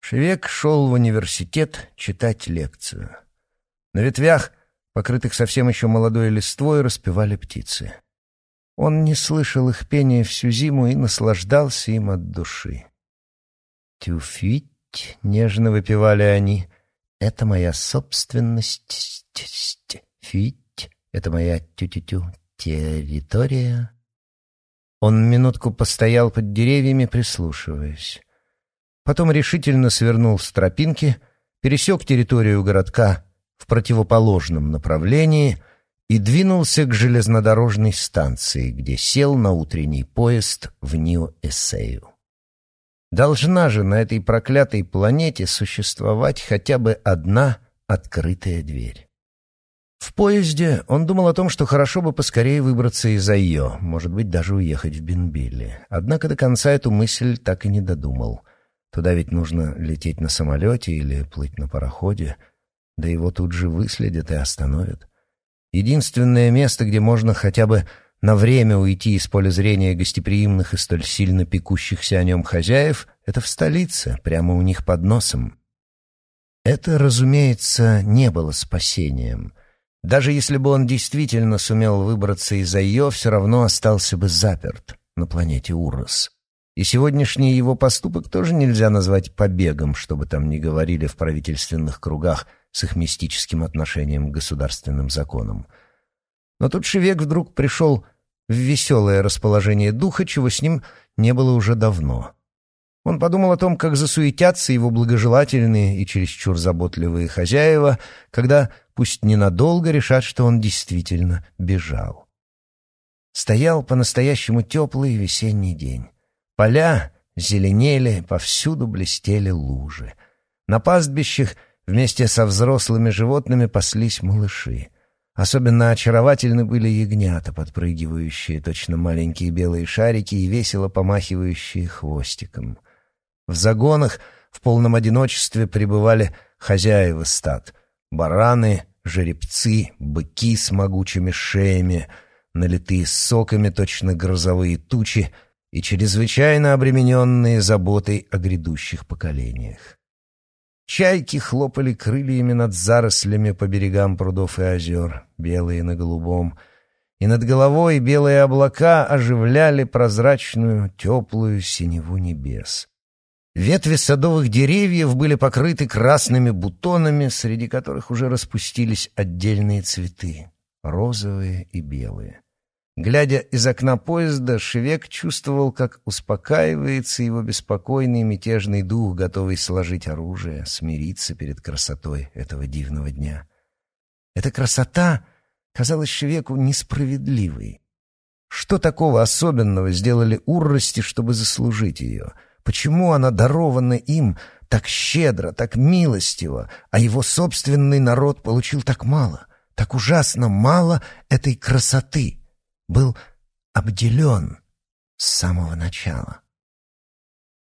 Шевек шел в университет читать лекцию. На ветвях, покрытых совсем еще молодой листвой, распевали птицы. Он не слышал их пения всю зиму и наслаждался им от души. «Тюфить», — нежно выпевали они, — «это моя собственность, фить, это моя тю-тю-тю территория». Он минутку постоял под деревьями, прислушиваясь. Потом решительно свернул с тропинки, пересек территорию городка в противоположном направлении и двинулся к железнодорожной станции, где сел на утренний поезд в Нью-Эссею. Должна же на этой проклятой планете существовать хотя бы одна открытая дверь. В поезде он думал о том, что хорошо бы поскорее выбраться из Айо, может быть, даже уехать в Бенбилли. Однако до конца эту мысль так и не додумал. Туда ведь нужно лететь на самолете или плыть на пароходе, да его тут же выследят и остановят. Единственное место, где можно хотя бы на время уйти из поля зрения гостеприимных и столь сильно пекущихся о нем хозяев — это в столице, прямо у них под носом. Это, разумеется, не было спасением. Даже если бы он действительно сумел выбраться из Айо, все равно остался бы заперт на планете Урос. И сегодняшний его поступок тоже нельзя назвать побегом, чтобы там не говорили в правительственных кругах с их мистическим отношением к государственным законам. Но тут Шевек вдруг пришел в веселое расположение духа, чего с ним не было уже давно. Он подумал о том, как засуетятся его благожелательные и чересчур заботливые хозяева, когда, пусть ненадолго, решат, что он действительно бежал. Стоял по-настоящему теплый весенний день. Поля зеленели, повсюду блестели лужи. На пастбищах вместе со взрослыми животными паслись малыши. Особенно очаровательны были ягнята, подпрыгивающие, точно маленькие белые шарики и весело помахивающие хвостиком. В загонах в полном одиночестве пребывали хозяева стад — бараны, жеребцы, быки с могучими шеями, налитые соками точно грозовые тучи и чрезвычайно обремененные заботой о грядущих поколениях. Чайки хлопали крыльями над зарослями по берегам прудов и озер, белые на голубом, и над головой белые облака оживляли прозрачную, теплую синеву небес. Ветви садовых деревьев были покрыты красными бутонами, среди которых уже распустились отдельные цветы — розовые и белые. Глядя из окна поезда, Шевек чувствовал, как успокаивается его беспокойный мятежный дух, готовый сложить оружие, смириться перед красотой этого дивного дня. Эта красота казалась Шевеку несправедливой. Что такого особенного сделали уррости, чтобы заслужить ее? Почему она дарована им так щедро, так милостиво, а его собственный народ получил так мало, так ужасно мало этой красоты? Был обделен с самого начала.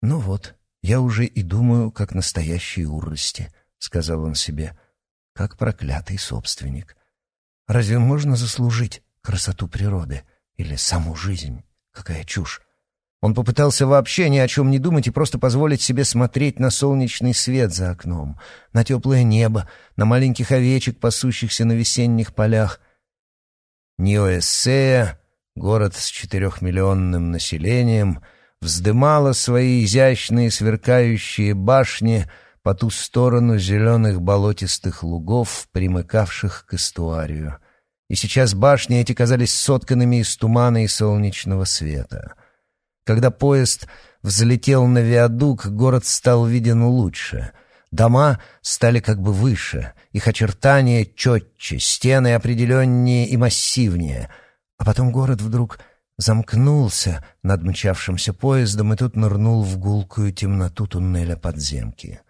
«Ну вот, я уже и думаю, как настоящий урости», — сказал он себе, — «как проклятый собственник. Разве можно заслужить красоту природы или саму жизнь? Какая чушь!» Он попытался вообще ни о чем не думать и просто позволить себе смотреть на солнечный свет за окном, на теплое небо, на маленьких овечек, пасущихся на весенних полях, Ниоэссея, город с четырехмиллионным населением, вздымала свои изящные сверкающие башни по ту сторону зеленых болотистых лугов, примыкавших к эстуарию. И сейчас башни эти казались сотканными из тумана и солнечного света. Когда поезд взлетел на виадук, город стал виден лучше — Дома стали как бы выше, их очертания четче, стены определеннее и массивнее. А потом город вдруг замкнулся над мчавшимся поездом и тут нырнул в гулкую темноту туннеля подземки.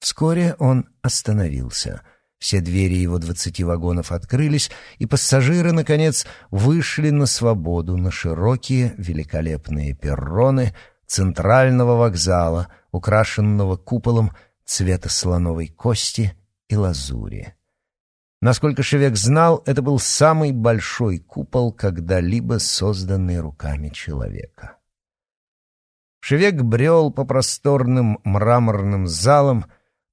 Вскоре он остановился. Все двери его двадцати вагонов открылись, и пассажиры, наконец, вышли на свободу, на широкие великолепные перроны центрального вокзала, украшенного куполом цвета слоновой кости и лазури. Насколько Шевек знал, это был самый большой купол, когда-либо созданный руками человека. Шевек брел по просторным мраморным залам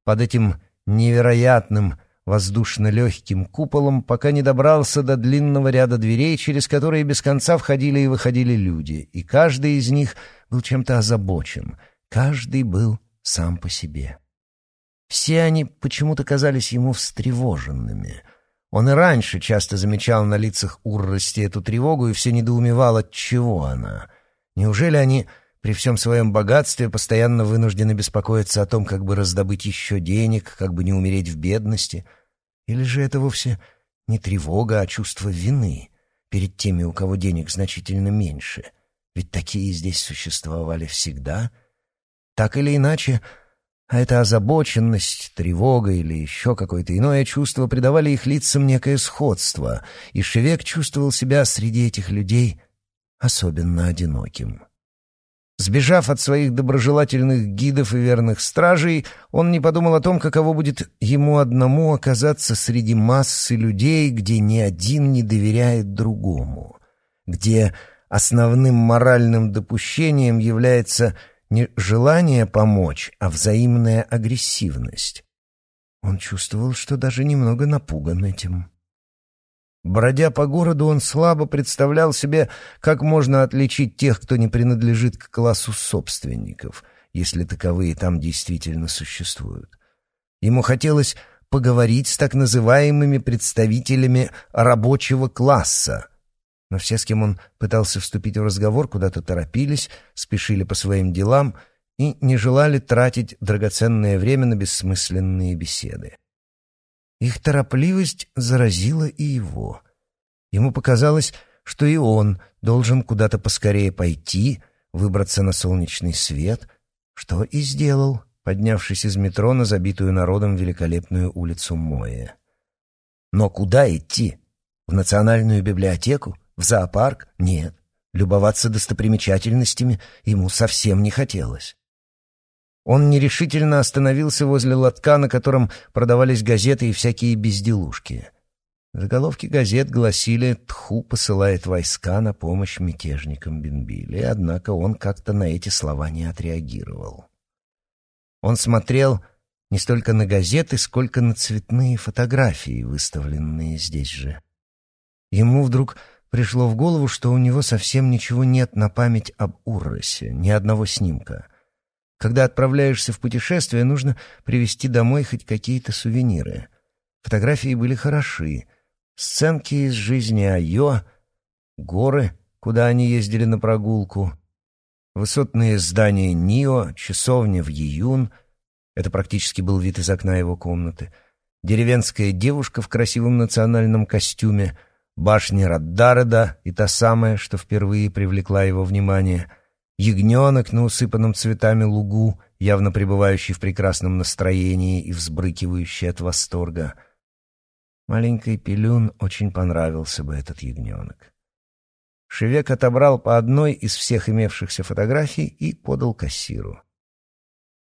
под этим невероятным воздушно-легким куполом, пока не добрался до длинного ряда дверей, через которые без конца входили и выходили люди, и каждый из них был чем-то озабочен, каждый был сам по себе. Все они почему-то казались ему встревоженными. Он и раньше часто замечал на лицах Уррости эту тревогу и все недоумевал, от чего она. Неужели они при всем своем богатстве постоянно вынуждены беспокоиться о том, как бы раздобыть еще денег, как бы не умереть в бедности? Или же это вовсе не тревога, а чувство вины перед теми, у кого денег значительно меньше? Ведь такие здесь существовали всегда. Так или иначе, а эта озабоченность, тревога или еще какое-то иное чувство придавали их лицам некое сходство, и Шевек чувствовал себя среди этих людей особенно одиноким. Сбежав от своих доброжелательных гидов и верных стражей, он не подумал о том, каково будет ему одному оказаться среди массы людей, где ни один не доверяет другому, где основным моральным допущением является – не желание помочь, а взаимная агрессивность. Он чувствовал, что даже немного напуган этим. Бродя по городу, он слабо представлял себе, как можно отличить тех, кто не принадлежит к классу собственников, если таковые там действительно существуют. Ему хотелось поговорить с так называемыми представителями рабочего класса, но все, с кем он пытался вступить в разговор, куда-то торопились, спешили по своим делам и не желали тратить драгоценное время на бессмысленные беседы. Их торопливость заразила и его. Ему показалось, что и он должен куда-то поскорее пойти, выбраться на солнечный свет, что и сделал, поднявшись из метро на забитую народом великолепную улицу Моя. Но куда идти? В национальную библиотеку? В зоопарк? Нет. Любоваться достопримечательностями ему совсем не хотелось. Он нерешительно остановился возле лотка, на котором продавались газеты и всякие безделушки. Заголовки газет гласили «Тху посылает войска на помощь мятежникам Бенбили», однако он как-то на эти слова не отреагировал. Он смотрел не столько на газеты, сколько на цветные фотографии, выставленные здесь же. Ему вдруг пришло в голову, что у него совсем ничего нет на память об Урросе, ни одного снимка. Когда отправляешься в путешествие, нужно привезти домой хоть какие-то сувениры. Фотографии были хороши. Сценки из жизни Айо, горы, куда они ездили на прогулку, высотные здания Нио, часовня в Июн — это практически был вид из окна его комнаты, деревенская девушка в красивом национальном костюме — башня Раддареда и та самая, что впервые привлекла его внимание, ягненок на усыпанном цветами лугу, явно пребывающий в прекрасном настроении и взбрыкивающий от восторга. Маленькой Пелюн очень понравился бы этот ягненок. Шевек отобрал по одной из всех имевшихся фотографий и подал кассиру.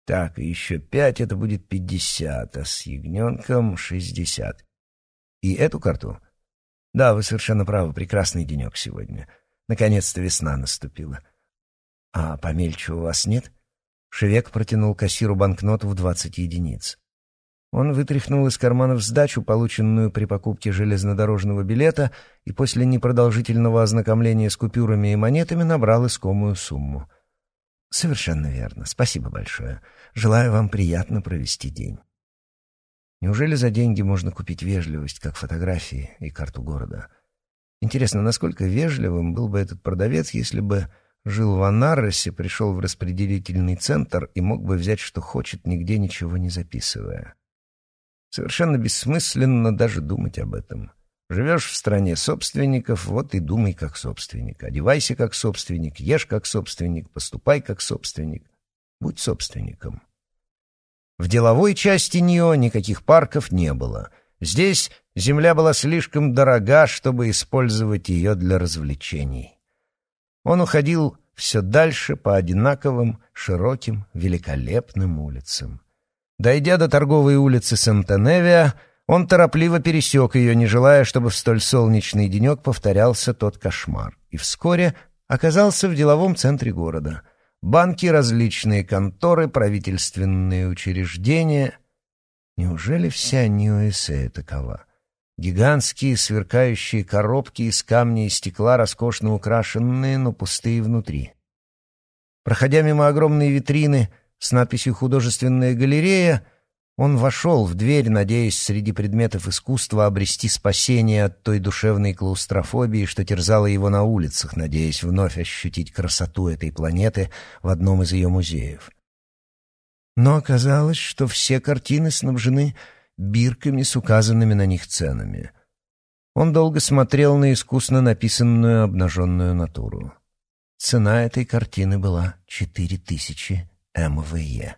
Так, еще пять — это будет пятьдесят, а с ягненком — шестьдесят. И эту карту да, вы совершенно правы, прекрасный денек сегодня. Наконец-то весна наступила. А помельче у вас нет? Шевек протянул кассиру банкноту в двадцать единиц. Он вытряхнул из карманов сдачу, полученную при покупке железнодорожного билета, и после непродолжительного ознакомления с купюрами и монетами набрал искомую сумму. «Совершенно верно. Спасибо большое. Желаю вам приятно провести день». Неужели за деньги можно купить вежливость, как фотографии и карту города? Интересно, насколько вежливым был бы этот продавец, если бы жил в Анарросе, пришел в распределительный центр и мог бы взять, что хочет, нигде ничего не записывая. Совершенно бессмысленно даже думать об этом. Живешь в стране собственников, вот и думай как собственник. Одевайся как собственник, ешь как собственник, поступай как собственник. Будь собственником. В деловой части НИО никаких парков не было. Здесь земля была слишком дорога, чтобы использовать ее для развлечений. Он уходил все дальше по одинаковым, широким, великолепным улицам. Дойдя до торговой улицы Сантеневия, он торопливо пересек ее, не желая, чтобы в столь солнечный денек повторялся тот кошмар, и вскоре оказался в деловом центре города. Банки, различные конторы, правительственные учреждения. Неужели вся Нью-Эссе такова? Гигантские сверкающие коробки из камня и стекла, роскошно украшенные, но пустые внутри. Проходя мимо огромной витрины с надписью «Художественная галерея», он вошел в дверь, надеясь среди предметов искусства обрести спасение от той душевной клаустрофобии, что терзала его на улицах, надеясь вновь ощутить красоту этой планеты в одном из ее музеев. Но оказалось, что все картины снабжены бирками с указанными на них ценами. Он долго смотрел на искусно написанную обнаженную натуру. Цена этой картины была четыре тысячи МВЕ.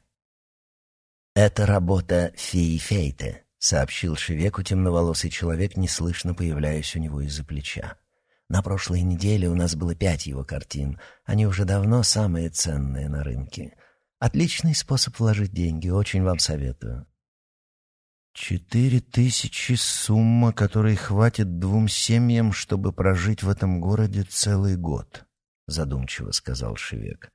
«Это работа Фии Фейте», — сообщил Шевеку темноволосый человек, неслышно появляясь у него из-за плеча. «На прошлой неделе у нас было пять его картин. Они уже давно самые ценные на рынке. Отличный способ вложить деньги, очень вам советую». «Четыре тысячи — сумма, которой хватит двум семьям, чтобы прожить в этом городе целый год», — задумчиво сказал Шевек.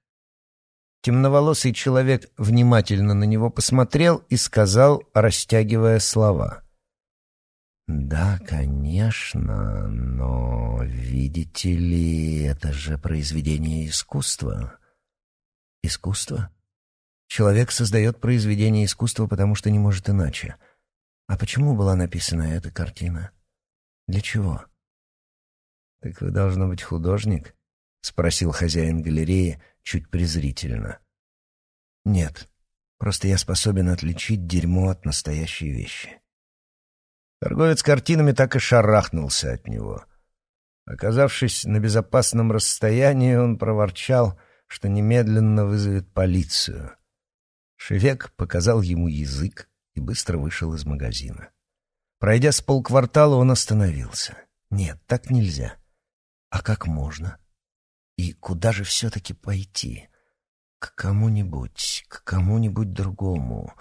Темноволосый человек внимательно на него посмотрел и сказал, растягивая слова. «Да, конечно, но, видите ли, это же произведение искусства». «Искусство?» Человек создает произведение искусства, потому что не может иначе. А почему была написана эта картина? Для чего? «Так вы, должно быть, художник?» — спросил хозяин галереи, — чуть презрительно. «Нет, просто я способен отличить дерьмо от настоящей вещи». Торговец картинами так и шарахнулся от него. Оказавшись на безопасном расстоянии, он проворчал, что немедленно вызовет полицию. Шевек показал ему язык и быстро вышел из магазина. Пройдя с полквартала, он остановился. «Нет, так нельзя. А как можно?» И куда же все-таки пойти? К кому-нибудь, к кому-нибудь другому,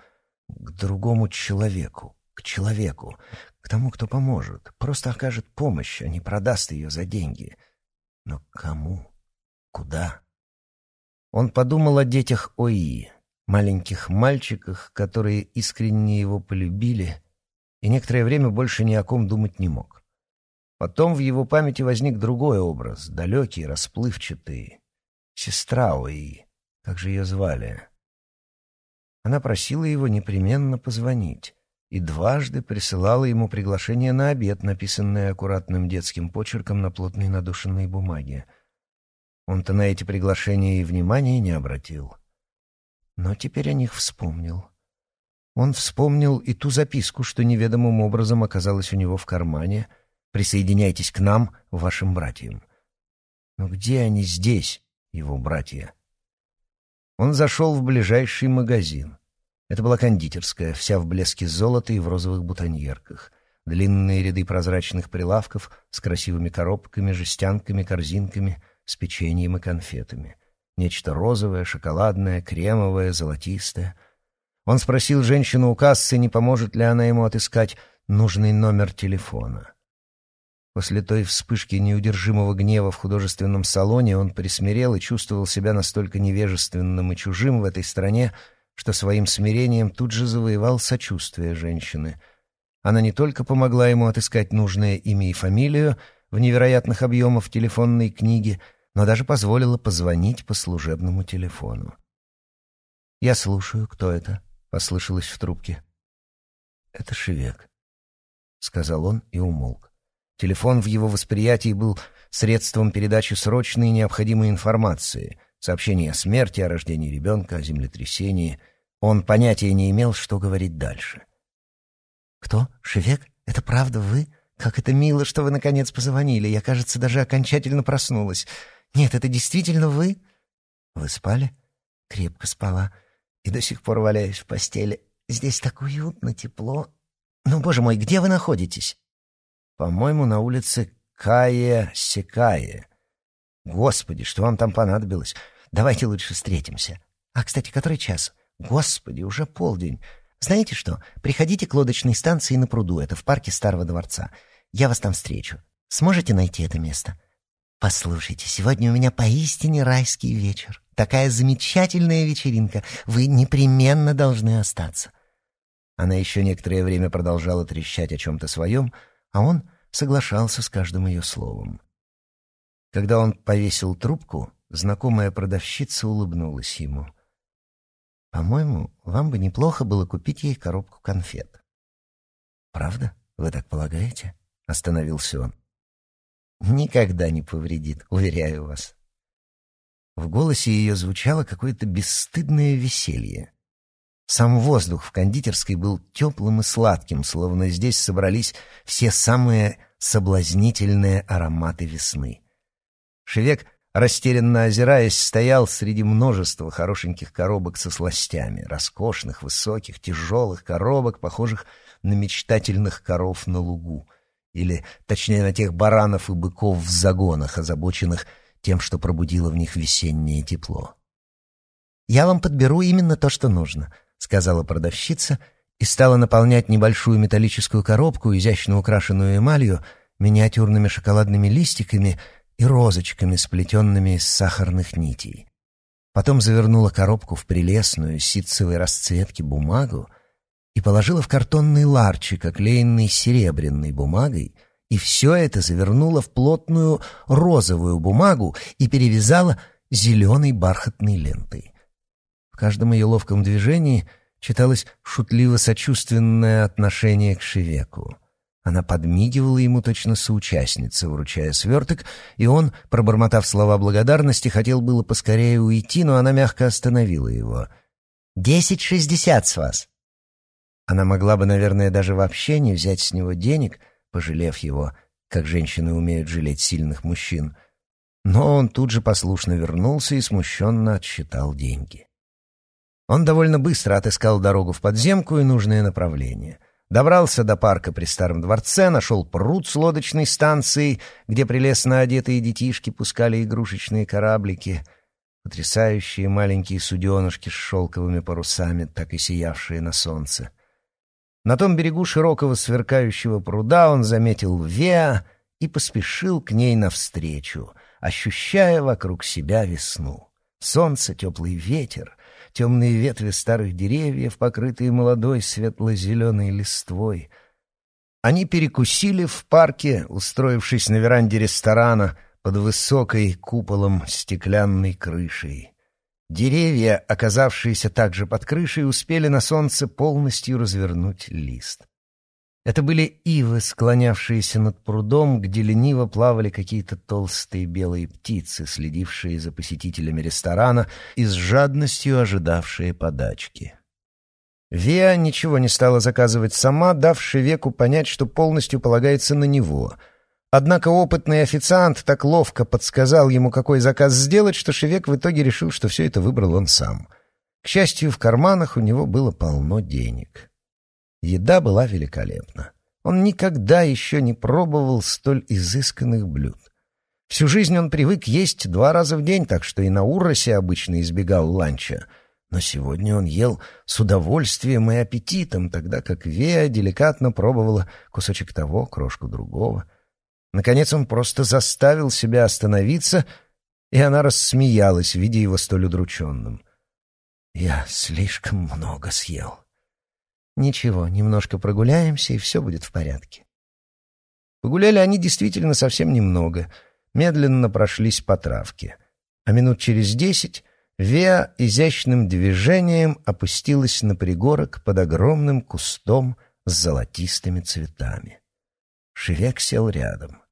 к другому человеку, к человеку, к тому, кто поможет, просто окажет помощь, а не продаст ее за деньги. Но кому? Куда? Он подумал о детях ОИ, маленьких мальчиках, которые искренне его полюбили, и некоторое время больше ни о ком думать не мог. Потом в его памяти возник другой образ, далекий, расплывчатый. Сестра Ои, как же ее звали? Она просила его непременно позвонить и дважды присылала ему приглашение на обед, написанное аккуратным детским почерком на плотной надушенной бумаге. Он-то на эти приглашения и внимания не обратил. Но теперь о них вспомнил. Он вспомнил и ту записку, что неведомым образом оказалась у него в кармане — Присоединяйтесь к нам, вашим братьям. Но где они здесь, его братья? Он зашел в ближайший магазин. Это была кондитерская, вся в блеске золота и в розовых бутоньерках. Длинные ряды прозрачных прилавков с красивыми коробками, жестянками, корзинками, с печеньем и конфетами. Нечто розовое, шоколадное, кремовое, золотистое. Он спросил женщину у кассы, не поможет ли она ему отыскать нужный номер телефона. После той вспышки неудержимого гнева в художественном салоне он присмирел и чувствовал себя настолько невежественным и чужим в этой стране, что своим смирением тут же завоевал сочувствие женщины. Она не только помогла ему отыскать нужное имя и фамилию в невероятных объемах телефонной книги, но даже позволила позвонить по служебному телефону. «Я слушаю, кто это?» — послышалось в трубке. «Это Шевек», — сказал он и умолк. Телефон в его восприятии был средством передачи срочной и необходимой информации, сообщения о смерти, о рождении ребенка, о землетрясении. Он понятия не имел, что говорить дальше. «Кто? Шевек? Это правда вы? Как это мило, что вы наконец позвонили. Я, кажется, даже окончательно проснулась. Нет, это действительно вы?» «Вы спали?» «Крепко спала. И до сих пор валяюсь в постели. Здесь так уютно, тепло. Ну, боже мой, где вы находитесь?» «По-моему, на улице Кае-Секае. Господи, что вам там понадобилось? Давайте лучше встретимся. А, кстати, который час? Господи, уже полдень. Знаете что? Приходите к лодочной станции на пруду, это в парке Старого дворца. Я вас там встречу. Сможете найти это место? Послушайте, сегодня у меня поистине райский вечер. Такая замечательная вечеринка. Вы непременно должны остаться. Она еще некоторое время продолжала трещать о чем-то своем, а он соглашался с каждым ее словом. Когда он повесил трубку, знакомая продавщица улыбнулась ему. «По-моему, вам бы неплохо было купить ей коробку конфет». «Правда? Вы так полагаете?» — остановился он. «Никогда не повредит, уверяю вас». В голосе ее звучало какое-то бесстыдное веселье. Сам воздух в кондитерской был теплым и сладким, словно здесь собрались все самые соблазнительные ароматы весны. Шевек, растерянно озираясь, стоял среди множества хорошеньких коробок со сластями, роскошных, высоких, тяжелых коробок, похожих на мечтательных коров на лугу, или, точнее, на тех баранов и быков в загонах, озабоченных тем, что пробудило в них весеннее тепло. «Я вам подберу именно то, что нужно», — сказала продавщица и стала наполнять небольшую металлическую коробку, изящно украшенную эмалью, миниатюрными шоколадными листиками и розочками, сплетенными из сахарных нитей. Потом завернула коробку в прелестную ситцевой расцветки бумагу и положила в картонный ларчик, оклеенный серебряной бумагой, и все это завернула в плотную розовую бумагу и перевязала зеленой бархатной лентой. В каждом ее ловком движении читалось шутливо-сочувственное отношение к Шевеку. Она подмигивала ему точно соучастница, вручая сверток, и он, пробормотав слова благодарности, хотел было поскорее уйти, но она мягко остановила его. «Десять шестьдесят с вас!» Она могла бы, наверное, даже вообще не взять с него денег, пожалев его, как женщины умеют жалеть сильных мужчин. Но он тут же послушно вернулся и смущенно отсчитал деньги. Он довольно быстро отыскал дорогу в подземку и нужное направление. Добрался до парка при старом дворце, нашел пруд с лодочной станцией, где прелестно одетые детишки пускали игрушечные кораблики, потрясающие маленькие суденышки с шелковыми парусами, так и сиявшие на солнце. На том берегу широкого сверкающего пруда он заметил Веа и поспешил к ней навстречу, ощущая вокруг себя весну. Солнце, теплый ветер — темные ветви старых деревьев, покрытые молодой светло-зеленой листвой. Они перекусили в парке, устроившись на веранде ресторана под высокой куполом стеклянной крышей. Деревья, оказавшиеся также под крышей, успели на солнце полностью развернуть лист. Это были ивы, склонявшиеся над прудом, где лениво плавали какие-то толстые белые птицы, следившие за посетителями ресторана и с жадностью ожидавшие подачки. Виа ничего не стала заказывать сама, давши веку понять, что полностью полагается на него. Однако опытный официант так ловко подсказал ему, какой заказ сделать, что Шевек в итоге решил, что все это выбрал он сам. К счастью, в карманах у него было полно денег. Еда была великолепна. Он никогда еще не пробовал столь изысканных блюд. Всю жизнь он привык есть два раза в день, так что и на Уросе обычно избегал ланча. Но сегодня он ел с удовольствием и аппетитом, тогда как Вея деликатно пробовала кусочек того, крошку другого. Наконец он просто заставил себя остановиться, и она рассмеялась, видя его столь удрученным. «Я слишком много съел», Ничего, немножко прогуляемся, и все будет в порядке. Погуляли они действительно совсем немного, медленно прошлись по травке. А минут через десять Веа изящным движением опустилась на пригорок под огромным кустом с золотистыми цветами. Шевек сел рядом.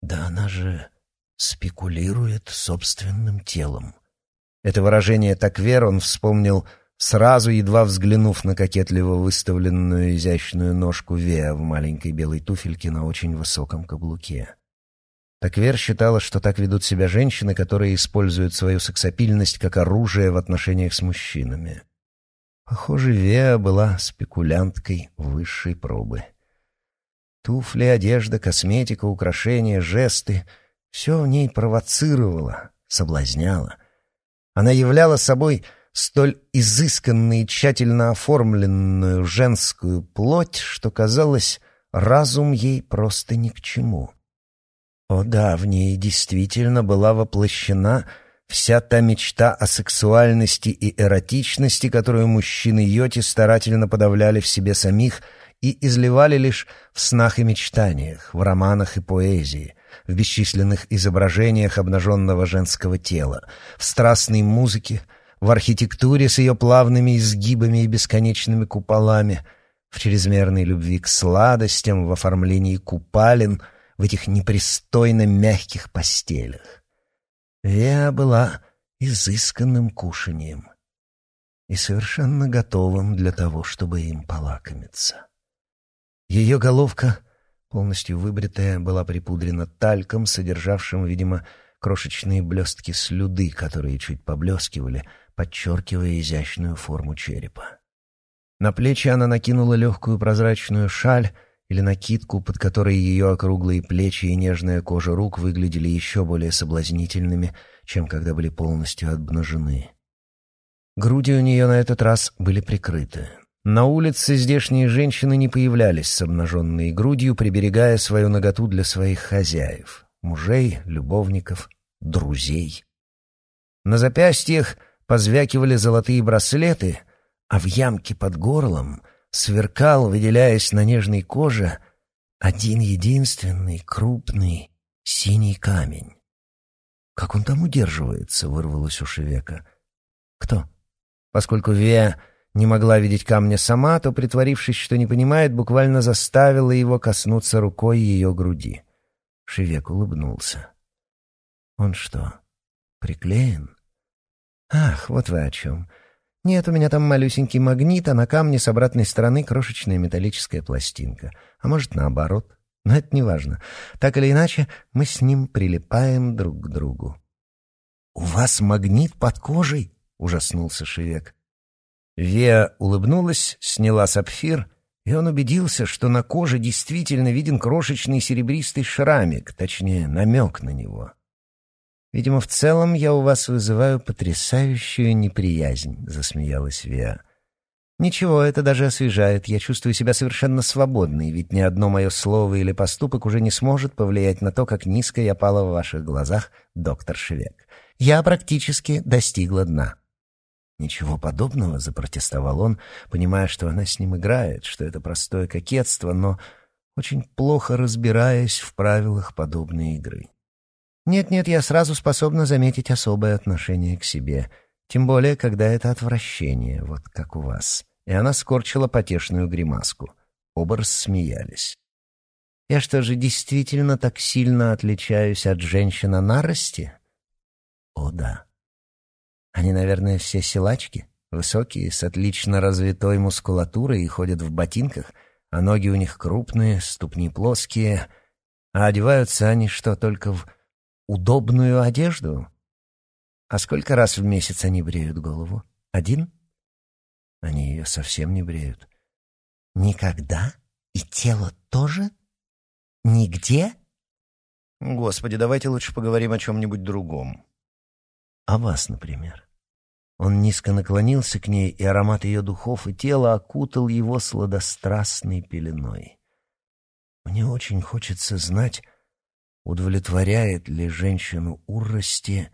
«Да она же спекулирует собственным телом». Это выражение «таквер» он вспомнил сразу, едва взглянув на кокетливо выставленную изящную ножку Веа в маленькой белой туфельке на очень высоком каблуке. Таквер считала, что так ведут себя женщины, которые используют свою сексапильность как оружие в отношениях с мужчинами. Похоже, Веа была спекулянткой высшей пробы. Туфли, одежда, косметика, украшения, жесты — все в ней провоцировало, соблазняло. Она являла собой столь изысканную и тщательно оформленную женскую плоть, что, казалось, разум ей просто ни к чему. О да, в ней действительно была воплощена вся та мечта о сексуальности и эротичности, которую мужчины Йоти старательно подавляли в себе самих и изливали лишь в снах и мечтаниях, в романах и поэзии, в бесчисленных изображениях обнаженного женского тела, в страстной музыке, в архитектуре с ее плавными изгибами и бесконечными куполами, в чрезмерной любви к сладостям, в оформлении купалин, в этих непристойно мягких постелях. Веа была изысканным кушанием и совершенно готовым для того, чтобы им полакомиться. Ее головка, полностью выбритая, была припудрена тальком, содержавшим, видимо, крошечные блестки слюды, которые чуть поблескивали, подчеркивая изящную форму черепа. На плечи она накинула легкую прозрачную шаль, или накидку, под которой ее округлые плечи и нежная кожа рук выглядели еще более соблазнительными, чем когда были полностью обнажены. Груди у нее на этот раз были прикрыты. На улице здешние женщины не появлялись с обнаженной грудью, приберегая свою наготу для своих хозяев — мужей, любовников, друзей. На запястьях позвякивали золотые браслеты, а в ямке под горлом — сверкал, выделяясь на нежной коже, один единственный крупный синий камень. «Как он там удерживается?» — вырвалось у Шевека. «Кто?» Поскольку Вея не могла видеть камня сама, то, притворившись, что не понимает, буквально заставила его коснуться рукой ее груди. Шевек улыбнулся. «Он что, приклеен?» «Ах, вот вы о чем. Нет, у меня там малюсенький магнит, а на камне с обратной стороны крошечная металлическая пластинка. А может, наоборот. Но это не важно. Так или иначе, мы с ним прилипаем друг к другу. «У вас магнит под кожей?» — ужаснулся Шевек. Веа улыбнулась, сняла сапфир, и он убедился, что на коже действительно виден крошечный серебристый шрамик, точнее, намек на него. Видимо, в целом я у вас вызываю потрясающую неприязнь, засмеялась Виа. Ничего, это даже освежает. Я чувствую себя совершенно свободной, ведь ни одно мое слово или поступок уже не сможет повлиять на то, как низко я пала в ваших глазах, доктор Шевек. Я практически достигла дна. Ничего подобного, запротестовал он, понимая, что она с ним играет, что это простое кокетство, но очень плохо разбираясь в правилах подобной игры. Нет-нет, я сразу способна заметить особое отношение к себе, тем более, когда это отвращение, вот как у вас. И она скорчила потешную гримаску. Оба рассмеялись. Я что же, действительно так сильно отличаюсь от женщин о нарости? О, да. Они, наверное, все силачки, высокие, с отлично развитой мускулатурой и ходят в ботинках, а ноги у них крупные, ступни плоские, а одеваются они что, только в удобную одежду? А сколько раз в месяц они бреют голову? Один? Они ее совсем не бреют. Никогда? И тело тоже? Нигде? Господи, давайте лучше поговорим о чем-нибудь другом. О вас, например. Он низко наклонился к ней, и аромат ее духов и тела окутал его сладострастной пеленой. Мне очень хочется знать, удовлетворяет ли женщину урости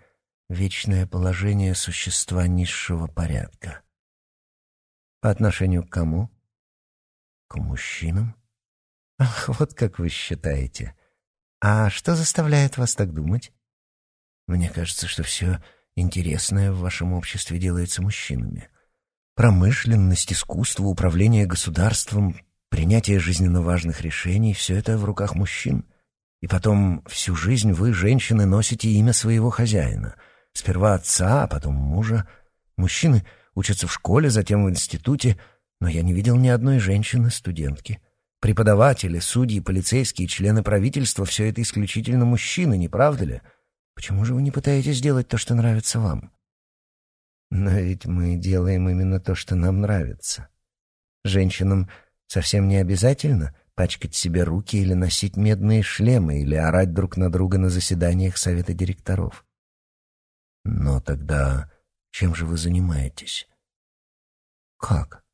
вечное положение существа низшего порядка. По отношению к кому? К мужчинам? Ах, вот как вы считаете. А что заставляет вас так думать? Мне кажется, что все интересное в вашем обществе делается мужчинами. Промышленность, искусство, управление государством, Принятие жизненно важных решений — все это в руках мужчин. И потом всю жизнь вы, женщины, носите имя своего хозяина. Сперва отца, а потом мужа. Мужчины учатся в школе, затем в институте, но я не видел ни одной женщины-студентки. Преподаватели, судьи, полицейские, члены правительства — все это исключительно мужчины, не правда ли? Почему же вы не пытаетесь сделать то, что нравится вам? Но ведь мы делаем именно то, что нам нравится. Женщинам совсем не обязательно пачкать себе руки или носить медные шлемы или орать друг на друга на заседаниях совета директоров. Но тогда чем же вы занимаетесь? Как?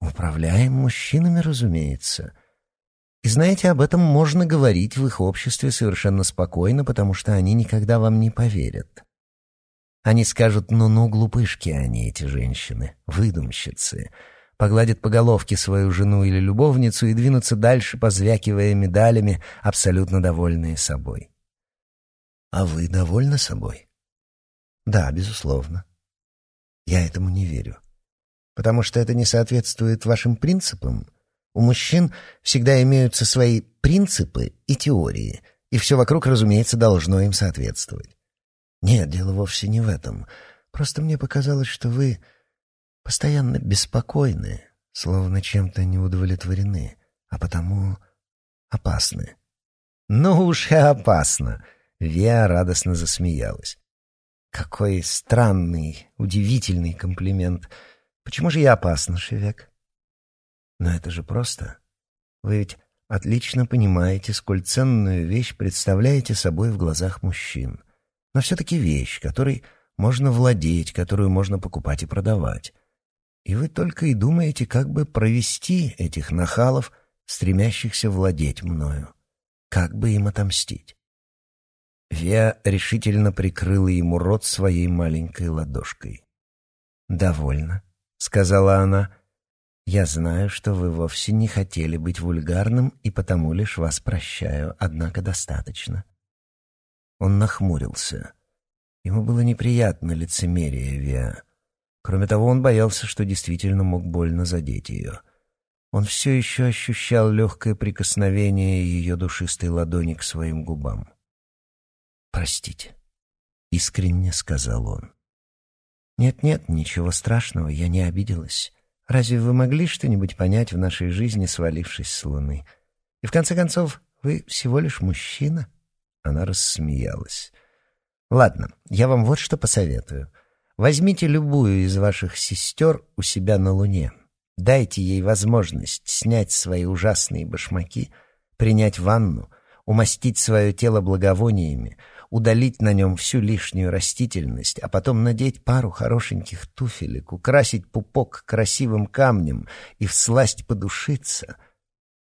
Управляем мужчинами, разумеется. И знаете, об этом можно говорить в их обществе совершенно спокойно, потому что они никогда вам не поверят. Они скажут «ну-ну, глупышки они, эти женщины, выдумщицы», погладят по головке свою жену или любовницу и двинутся дальше, позвякивая медалями, абсолютно довольные собой. А вы довольны собой? Да, безусловно. Я этому не верю. Потому что это не соответствует вашим принципам. У мужчин всегда имеются свои принципы и теории, и все вокруг, разумеется, должно им соответствовать. Нет, дело вовсе не в этом. Просто мне показалось, что вы постоянно беспокойны, словно чем-то не удовлетворены, а потому опасны. «Ну уж и опасно!» — Виа радостно засмеялась. «Какой странный, удивительный комплимент! Почему же я опасна, Шевек?» «Но это же просто. Вы ведь отлично понимаете, сколь ценную вещь представляете собой в глазах мужчин но все-таки вещь, которой можно владеть, которую можно покупать и продавать. И вы только и думаете, как бы провести этих нахалов, стремящихся владеть мною, как бы им отомстить. Виа решительно прикрыла ему рот своей маленькой ладошкой. «Довольно», — сказала она. «Я знаю, что вы вовсе не хотели быть вульгарным, и потому лишь вас прощаю, однако достаточно. Он нахмурился. Ему было неприятно лицемерие Виа. Кроме того, он боялся, что действительно мог больно задеть ее. Он все еще ощущал легкое прикосновение ее душистой ладони к своим губам. «Простите», — искренне сказал он. «Нет-нет, ничего страшного, я не обиделась. Разве вы могли что-нибудь понять в нашей жизни, свалившись с луны? И в конце концов, вы всего лишь мужчина?» Она рассмеялась. «Ладно, я вам вот что посоветую. Возьмите любую из ваших сестер у себя на Луне. Дайте ей возможность снять свои ужасные башмаки, принять ванну, умастить свое тело благовониями, удалить на нем всю лишнюю растительность, а потом надеть пару хорошеньких туфелек, украсить пупок красивым камнем и всласть подушиться.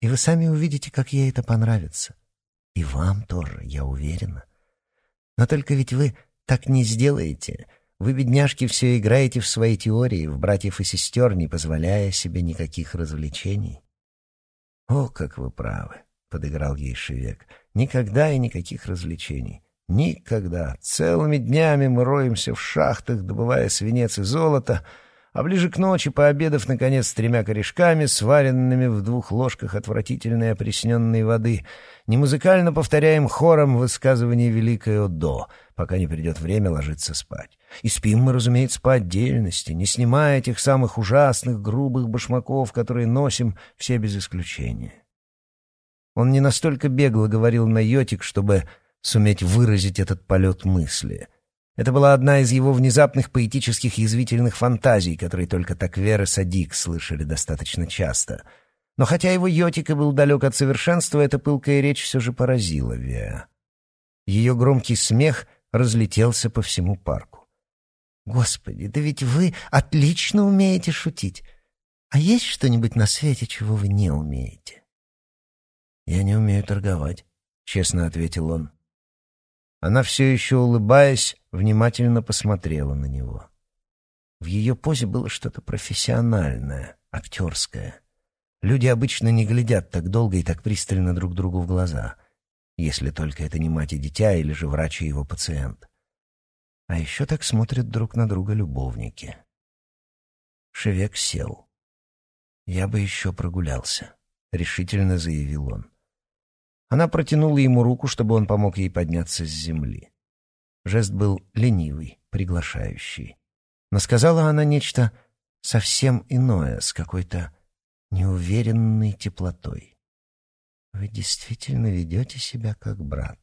И вы сами увидите, как ей это понравится. И вам тоже, я уверена. Но только ведь вы так не сделаете. Вы, бедняжки, все играете в свои теории, в братьев и сестер, не позволяя себе никаких развлечений. «О, как вы правы!» — подыграл ей Шевек. «Никогда и никаких развлечений. Никогда. Целыми днями мы роемся в шахтах, добывая свинец и золото, а ближе к ночи, пообедав, наконец, с тремя корешками, сваренными в двух ложках отвратительной опресненной воды, немузыкально повторяем хором высказывание великое «до», пока не придет время ложиться спать. И спим мы, разумеется, по отдельности, не снимая этих самых ужасных, грубых башмаков, которые носим все без исключения. Он не настолько бегло говорил на йотик, чтобы суметь выразить этот полет мысли — это была одна из его внезапных поэтических язвительных фантазий, которые только так Вера Садик слышали достаточно часто. Но хотя его йотик и был далек от совершенства, эта пылкая речь все же поразила Веа. Ее громкий смех разлетелся по всему парку. «Господи, да ведь вы отлично умеете шутить. А есть что-нибудь на свете, чего вы не умеете?» «Я не умею торговать», — честно ответил он. Она все еще, улыбаясь, внимательно посмотрела на него. В ее позе было что-то профессиональное, актерское. Люди обычно не глядят так долго и так пристально друг другу в глаза, если только это не мать и дитя или же врач и его пациент. А еще так смотрят друг на друга любовники. Шевек сел. «Я бы еще прогулялся», — решительно заявил он. Она протянула ему руку, чтобы он помог ей подняться с земли. Жест был ленивый, приглашающий. Но сказала она нечто совсем иное, с какой-то неуверенной теплотой. «Вы действительно ведете себя как брат.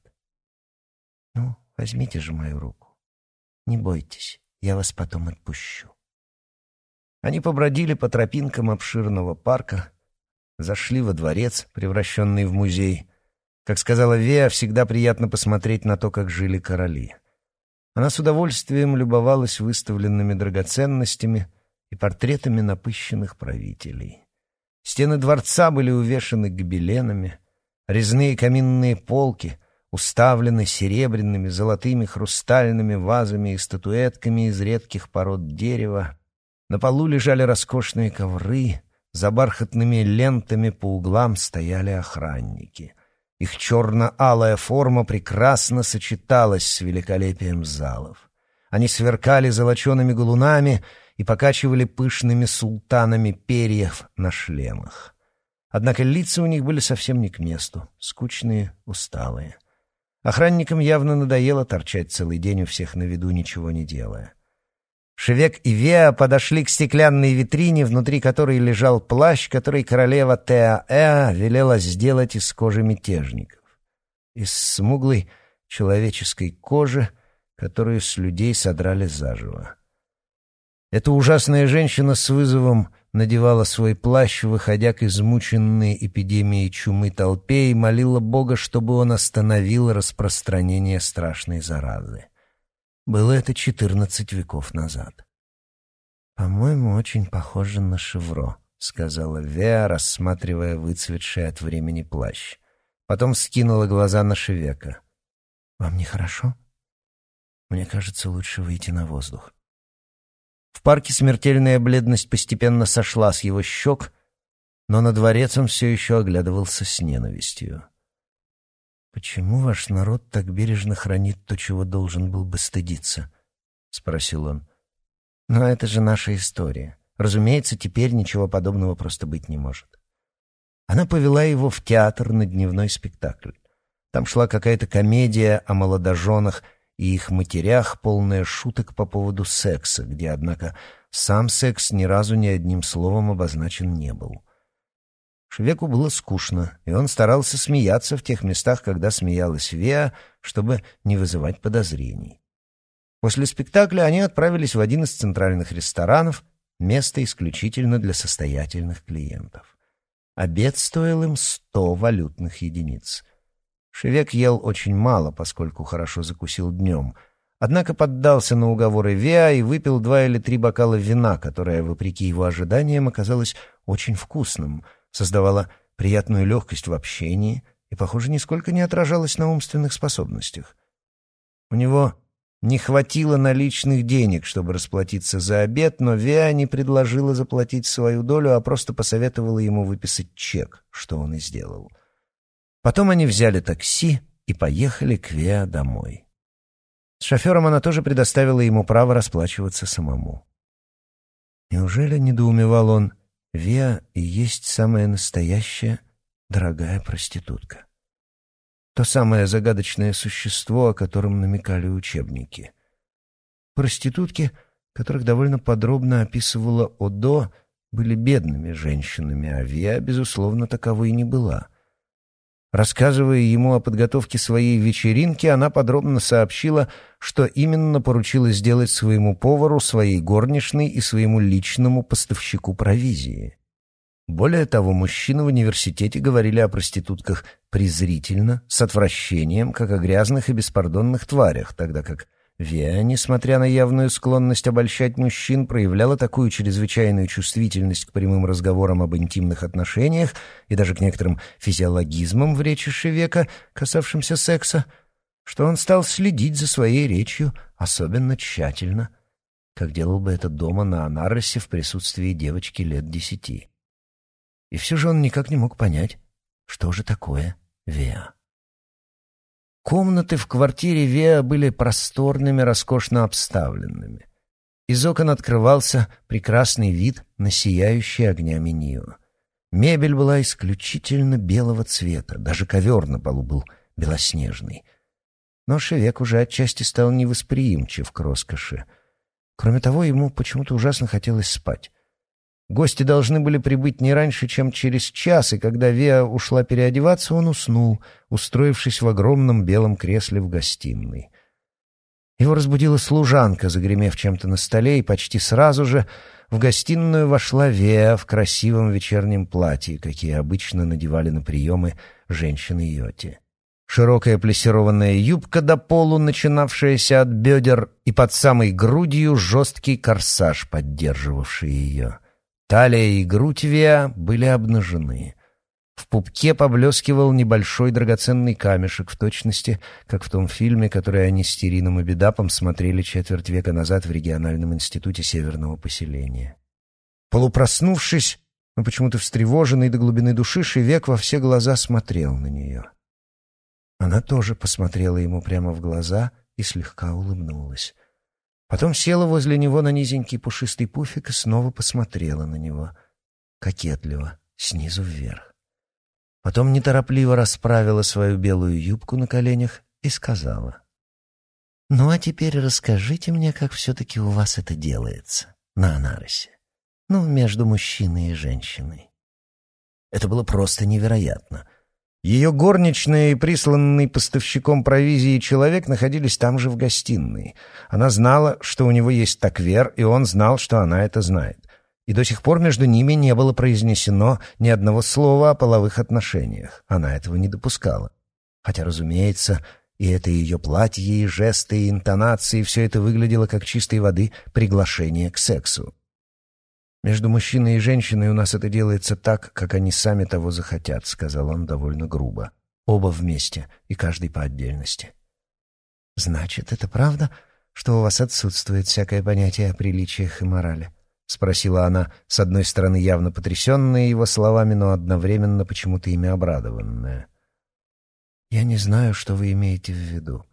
Ну, возьмите же мою руку. Не бойтесь, я вас потом отпущу». Они побродили по тропинкам обширного парка, зашли во дворец, превращенный в музей. Как сказала Веа, всегда приятно посмотреть на то, как жили короли. Она с удовольствием любовалась выставленными драгоценностями и портретами напыщенных правителей. Стены дворца были увешаны гобеленами, резные каминные полки уставлены серебряными, золотыми, хрустальными вазами и статуэтками из редких пород дерева. На полу лежали роскошные ковры, за бархатными лентами по углам стояли охранники. Их черно-алая форма прекрасно сочеталась с великолепием залов. Они сверкали золочеными галунами и покачивали пышными султанами перьев на шлемах. Однако лица у них были совсем не к месту, скучные, усталые. Охранникам явно надоело торчать целый день у всех на виду, ничего не делая. Шевек и Веа подошли к стеклянной витрине, внутри которой лежал плащ, который королева Теа-Эа велела сделать из кожи мятежников. Из смуглой человеческой кожи, которую с людей содрали заживо. Эта ужасная женщина с вызовом надевала свой плащ, выходя к измученной эпидемией чумы толпе и молила Бога, чтобы он остановил распространение страшной заразы. Было это четырнадцать веков назад. «По-моему, очень похоже на шевро», — сказала Веа, рассматривая выцветший от времени плащ. Потом скинула глаза на Шевека. «Вам нехорошо?» «Мне кажется, лучше выйти на воздух». В парке смертельная бледность постепенно сошла с его щек, но над дворецом все еще оглядывался с ненавистью. «Почему ваш народ так бережно хранит то, чего должен был бы стыдиться?» — спросил он. «Но это же наша история. Разумеется, теперь ничего подобного просто быть не может». Она повела его в театр на дневной спектакль. Там шла какая-то комедия о молодоженах и их матерях, полная шуток по поводу секса, где, однако, сам секс ни разу ни одним словом обозначен не был. Швеку было скучно, и он старался смеяться в тех местах, когда смеялась Веа, чтобы не вызывать подозрений. После спектакля они отправились в один из центральных ресторанов, место исключительно для состоятельных клиентов. Обед стоил им сто валютных единиц. Шевек ел очень мало, поскольку хорошо закусил днем, однако поддался на уговоры Веа и выпил два или три бокала вина, которое, вопреки его ожиданиям, оказалось очень вкусным — создавала приятную легкость в общении и, похоже, нисколько не отражалась на умственных способностях. У него не хватило наличных денег, чтобы расплатиться за обед, но Виа не предложила заплатить свою долю, а просто посоветовала ему выписать чек, что он и сделал. Потом они взяли такси и поехали к Виа домой. С шофером она тоже предоставила ему право расплачиваться самому. Неужели, недоумевал он, Виа и есть самая настоящая, дорогая проститутка. То самое загадочное существо, о котором намекали учебники. Проститутки, которых довольно подробно описывала Одо, были бедными женщинами, а Виа, безусловно, таковой не была — Рассказывая ему о подготовке своей вечеринки, она подробно сообщила, что именно поручила сделать своему повару, своей горничной и своему личному поставщику провизии. Более того, мужчины в университете говорили о проститутках презрительно, с отвращением, как о грязных и беспардонных тварях, тогда как Виа, несмотря на явную склонность обольщать мужчин, проявляла такую чрезвычайную чувствительность к прямым разговорам об интимных отношениях и даже к некоторым физиологизмам в речи Шевека, касавшимся секса, что он стал следить за своей речью особенно тщательно, как делал бы это дома на Анаросе в присутствии девочки лет десяти. И все же он никак не мог понять, что же такое Виа. Комнаты в квартире Веа были просторными, роскошно обставленными. Из окон открывался прекрасный вид на сияющий огнями Нио. Мебель была исключительно белого цвета, даже ковер на полу был белоснежный. Но Шевек уже отчасти стал невосприимчив к роскоши. Кроме того, ему почему-то ужасно хотелось спать. Гости должны были прибыть не раньше, чем через час, и когда Веа ушла переодеваться, он уснул, устроившись в огромном белом кресле в гостиной. Его разбудила служанка, загремев чем-то на столе, и почти сразу же в гостиную вошла Веа в красивом вечернем платье, какие обычно надевали на приемы женщины Йоти. Широкая плессированная юбка до полу, начинавшаяся от бедер, и под самой грудью жесткий корсаж, поддерживавший ее. Талия и грудь Веа были обнажены. В пупке поблескивал небольшой драгоценный камешек, в точности, как в том фильме, который они с Терином и Бедапом смотрели четверть века назад в региональном институте северного поселения. Полупроснувшись, но почему-то встревоженный до глубины души, Шевек во все глаза смотрел на нее. Она тоже посмотрела ему прямо в глаза и слегка улыбнулась. Потом села возле него на низенький пушистый пуфик и снова посмотрела на него. Кокетливо, снизу вверх. Потом неторопливо расправила свою белую юбку на коленях и сказала. «Ну, а теперь расскажите мне, как все-таки у вас это делается на Анаросе. Ну, между мужчиной и женщиной». Это было просто невероятно. Ее горничная и присланный поставщиком провизии человек находились там же в гостиной. Она знала, что у него есть таквер, и он знал, что она это знает и до сих пор между ними не было произнесено ни одного слова о половых отношениях. Она этого не допускала. Хотя, разумеется, и это ее платье, и жесты, и интонации, все это выглядело как чистой воды приглашение к сексу. «Между мужчиной и женщиной у нас это делается так, как они сами того захотят», — сказал он довольно грубо. «Оба вместе, и каждый по отдельности». «Значит, это правда, что у вас отсутствует всякое понятие о приличиях и морали?» — спросила она, с одной стороны явно потрясенная его словами, но одновременно почему-то ими обрадованная. «Я не знаю, что вы имеете в виду.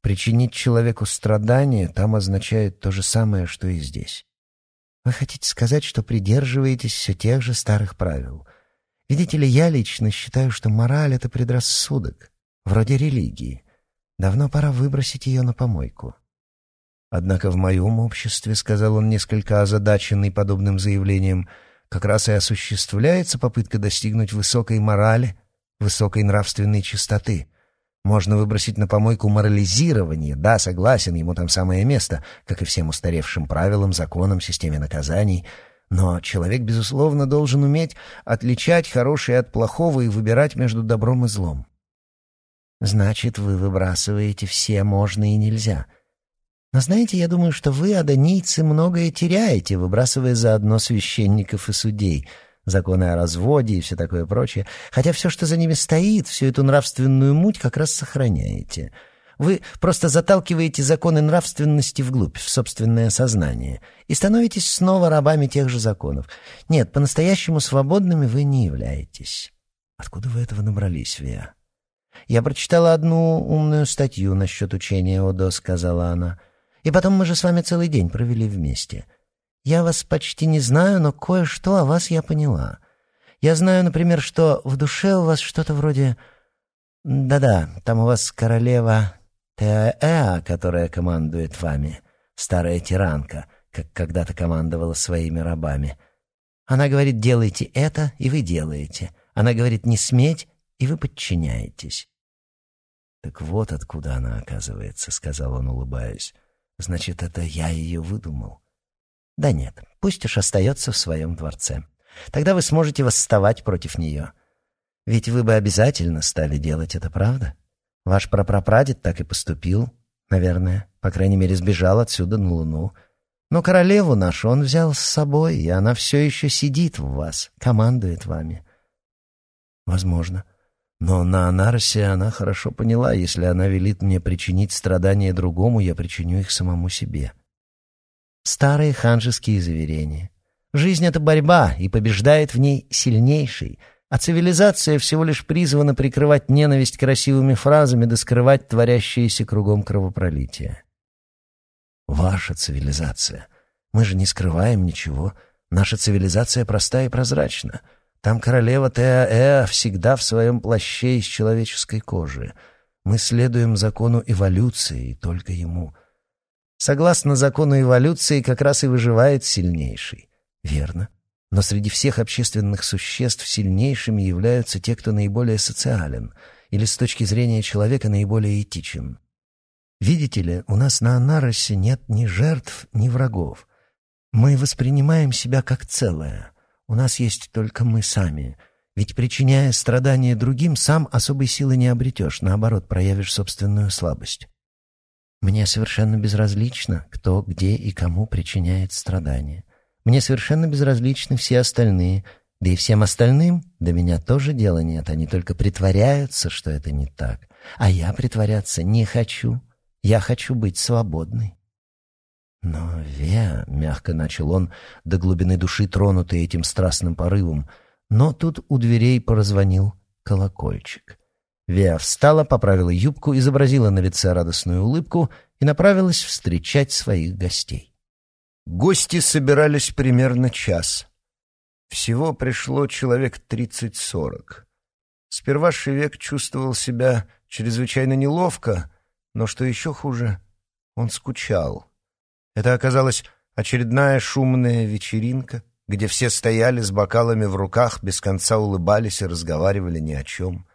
Причинить человеку страдания там означает то же самое, что и здесь. Вы хотите сказать, что придерживаетесь все тех же старых правил. Видите ли, я лично считаю, что мораль — это предрассудок, вроде религии. Давно пора выбросить ее на помойку». Однако в моем обществе, — сказал он несколько озадаченный подобным заявлением, — как раз и осуществляется попытка достигнуть высокой морали, высокой нравственной чистоты. Можно выбросить на помойку морализирование, да, согласен, ему там самое место, как и всем устаревшим правилам, законам, системе наказаний, но человек, безусловно, должен уметь отличать хорошее от плохого и выбирать между добром и злом. Значит, вы выбрасываете все можно и нельзя — но знаете, я думаю, что вы, адонийцы, многое теряете, выбрасывая заодно священников и судей, законы о разводе и все такое прочее, хотя все, что за ними стоит, всю эту нравственную муть как раз сохраняете. Вы просто заталкиваете законы нравственности вглубь, в собственное сознание, и становитесь снова рабами тех же законов. Нет, по-настоящему свободными вы не являетесь. Откуда вы этого набрались, Виа? Я прочитала одну умную статью насчет учения Одо, сказала она. — и потом мы же с вами целый день провели вместе. Я вас почти не знаю, но кое-что о вас я поняла. Я знаю, например, что в душе у вас что-то вроде... Да-да, там у вас королева Теаэа, которая командует вами, старая тиранка, как когда-то командовала своими рабами. Она говорит, делайте это, и вы делаете. Она говорит, не сметь, и вы подчиняетесь. «Так вот откуда она оказывается», — сказал он, улыбаясь. Значит, это я ее выдумал. Да нет, пусть уж остается в своем дворце. Тогда вы сможете восставать против нее. Ведь вы бы обязательно стали делать это, правда? Ваш прапрапрадед так и поступил, наверное. По крайней мере, сбежал отсюда на Луну. Но королеву нашу он взял с собой, и она все еще сидит в вас, командует вами. Возможно. Но на Анаросе она хорошо поняла, если она велит мне причинить страдания другому, я причиню их самому себе. Старые ханжеские заверения. Жизнь — это борьба, и побеждает в ней сильнейший, а цивилизация всего лишь призвана прикрывать ненависть красивыми фразами да скрывать творящееся кругом кровопролитие. Ваша цивилизация. Мы же не скрываем ничего. Наша цивилизация проста и прозрачна — Там королева Теа-Эа всегда в своем плаще из человеческой кожи. Мы следуем закону эволюции, и только ему. Согласно закону эволюции, как раз и выживает сильнейший. Верно. Но среди всех общественных существ сильнейшими являются те, кто наиболее социален, или с точки зрения человека наиболее этичен. Видите ли, у нас на Анаросе нет ни жертв, ни врагов. Мы воспринимаем себя как целое. У нас есть только мы сами. Ведь, причиняя страдания другим, сам особой силы не обретешь, наоборот, проявишь собственную слабость. Мне совершенно безразлично, кто, где и кому причиняет страдания. Мне совершенно безразличны все остальные, да и всем остальным до меня тоже дела нет, они только притворяются, что это не так. А я притворяться не хочу. Я хочу быть свободной. Но, Веа, — мягко начал он, до глубины души тронутый этим страстным порывом, но тут у дверей порозвонил колокольчик. Веа встала, поправила юбку, изобразила на лице радостную улыбку и направилась встречать своих гостей. Гости собирались примерно час. Всего пришло человек тридцать-сорок. Сперва Шевек чувствовал себя чрезвычайно неловко, но, что еще хуже, он скучал. Это оказалась очередная шумная вечеринка, где все стояли с бокалами в руках, без конца улыбались и разговаривали ни о чем.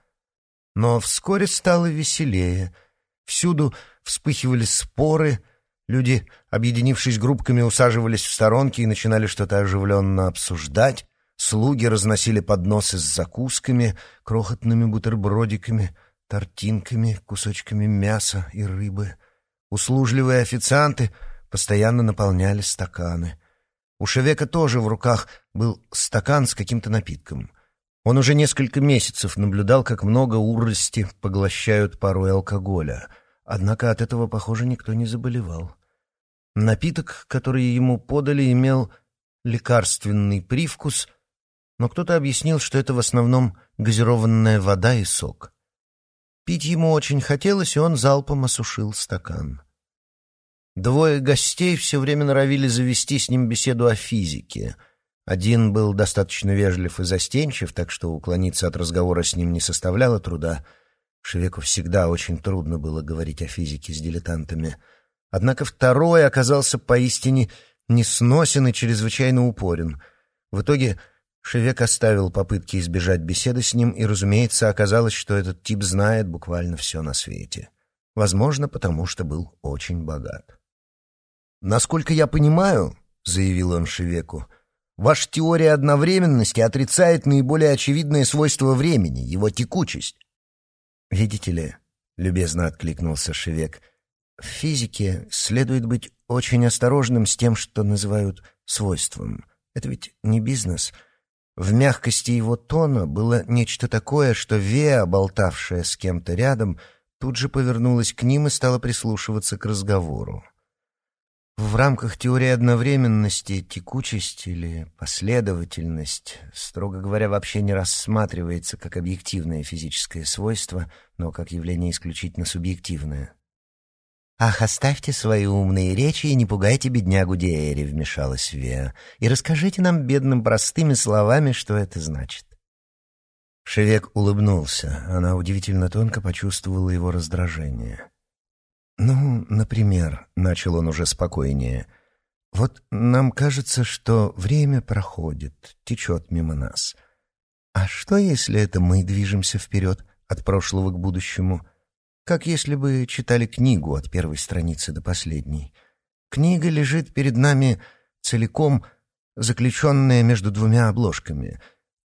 Но вскоре стало веселее. Всюду вспыхивали споры, люди, объединившись группками, усаживались в сторонки и начинали что-то оживленно обсуждать. Слуги разносили подносы с закусками, крохотными бутербродиками, тортинками, кусочками мяса и рыбы. Услужливые официанты — постоянно наполняли стаканы. У Шевека тоже в руках был стакан с каким-то напитком. Он уже несколько месяцев наблюдал, как много урости поглощают порой алкоголя. Однако от этого, похоже, никто не заболевал. Напиток, который ему подали, имел лекарственный привкус, но кто-то объяснил, что это в основном газированная вода и сок. Пить ему очень хотелось, и он залпом осушил стакан. Двое гостей все время норовили завести с ним беседу о физике. Один был достаточно вежлив и застенчив, так что уклониться от разговора с ним не составляло труда. Шевеку всегда очень трудно было говорить о физике с дилетантами. Однако второй оказался поистине несносен и чрезвычайно упорен. В итоге Шевек оставил попытки избежать беседы с ним, и, разумеется, оказалось, что этот тип знает буквально все на свете. Возможно, потому что был очень богат. «Насколько я понимаю, — заявил он Шевеку, — ваша теория одновременности отрицает наиболее очевидное свойство времени, его текучесть». «Видите ли, — любезно откликнулся Шевек, — в физике следует быть очень осторожным с тем, что называют свойством. Это ведь не бизнес». В мягкости его тона было нечто такое, что Веа, болтавшая с кем-то рядом, тут же повернулась к ним и стала прислушиваться к разговору. В рамках теории одновременности текучесть или последовательность, строго говоря, вообще не рассматривается как объективное физическое свойство, но как явление исключительно субъективное. «Ах, оставьте свои умные речи и не пугайте беднягу Диэри», — вмешалась Веа, «и расскажите нам бедным простыми словами, что это значит». Шевек улыбнулся. Она удивительно тонко почувствовала его раздражение. «Ну, например», — начал он уже спокойнее, — «вот нам кажется, что время проходит, течет мимо нас. А что, если это мы движемся вперед, от прошлого к будущему? Как если бы читали книгу от первой страницы до последней. Книга лежит перед нами целиком, заключенная между двумя обложками».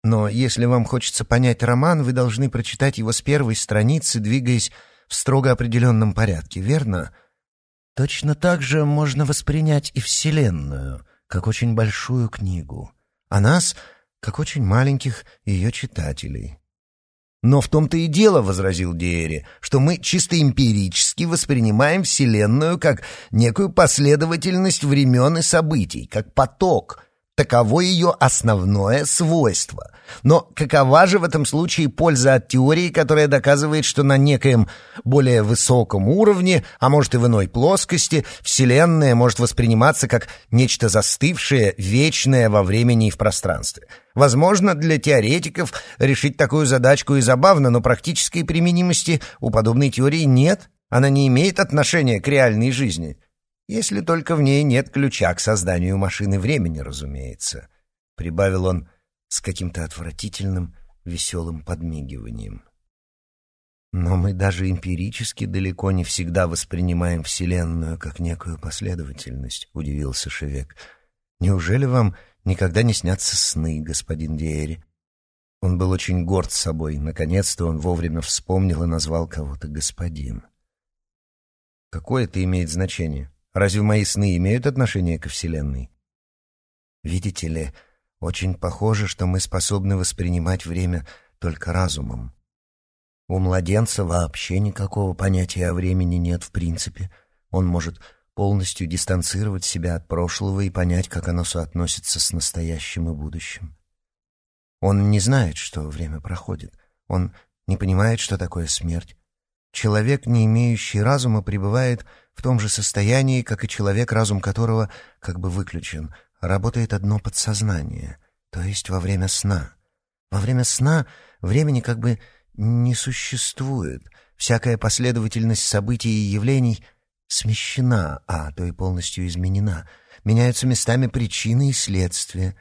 Но если вам хочется понять роман, вы должны прочитать его с первой страницы, двигаясь в строго определенном порядке, верно? Точно так же можно воспринять и Вселенную, как очень большую книгу, а нас, как очень маленьких ее читателей. «Но в том-то и дело, — возразил Диэри, — что мы чисто эмпирически воспринимаем Вселенную как некую последовательность времен и событий, как поток, Таково ее основное свойство. Но какова же в этом случае польза от теории, которая доказывает, что на некоем более высоком уровне, а может и в иной плоскости, Вселенная может восприниматься как нечто застывшее, вечное во времени и в пространстве? Возможно, для теоретиков решить такую задачку и забавно, но практической применимости у подобной теории нет. Она не имеет отношения к реальной жизни. Если только в ней нет ключа к созданию машины времени, разумеется, — прибавил он с каким-то отвратительным, веселым подмигиванием. Но мы даже эмпирически далеко не всегда воспринимаем Вселенную как некую последовательность, — удивился Шевек. Неужели вам никогда не снятся сны, господин Диэри? Он был очень горд собой. Наконец-то он вовремя вспомнил и назвал кого-то господин. Какое это имеет значение? Разве мои сны имеют отношение ко Вселенной? Видите ли, очень похоже, что мы способны воспринимать время только разумом. У младенца вообще никакого понятия о времени нет в принципе. Он может полностью дистанцировать себя от прошлого и понять, как оно соотносится с настоящим и будущим. Он не знает, что время проходит. Он не понимает, что такое смерть. Человек, не имеющий разума, пребывает в том же состоянии, как и человек, разум которого как бы выключен. Работает одно подсознание, то есть во время сна. Во время сна времени как бы не существует. Всякая последовательность событий и явлений смещена, а то и полностью изменена. Меняются местами причины и следствия.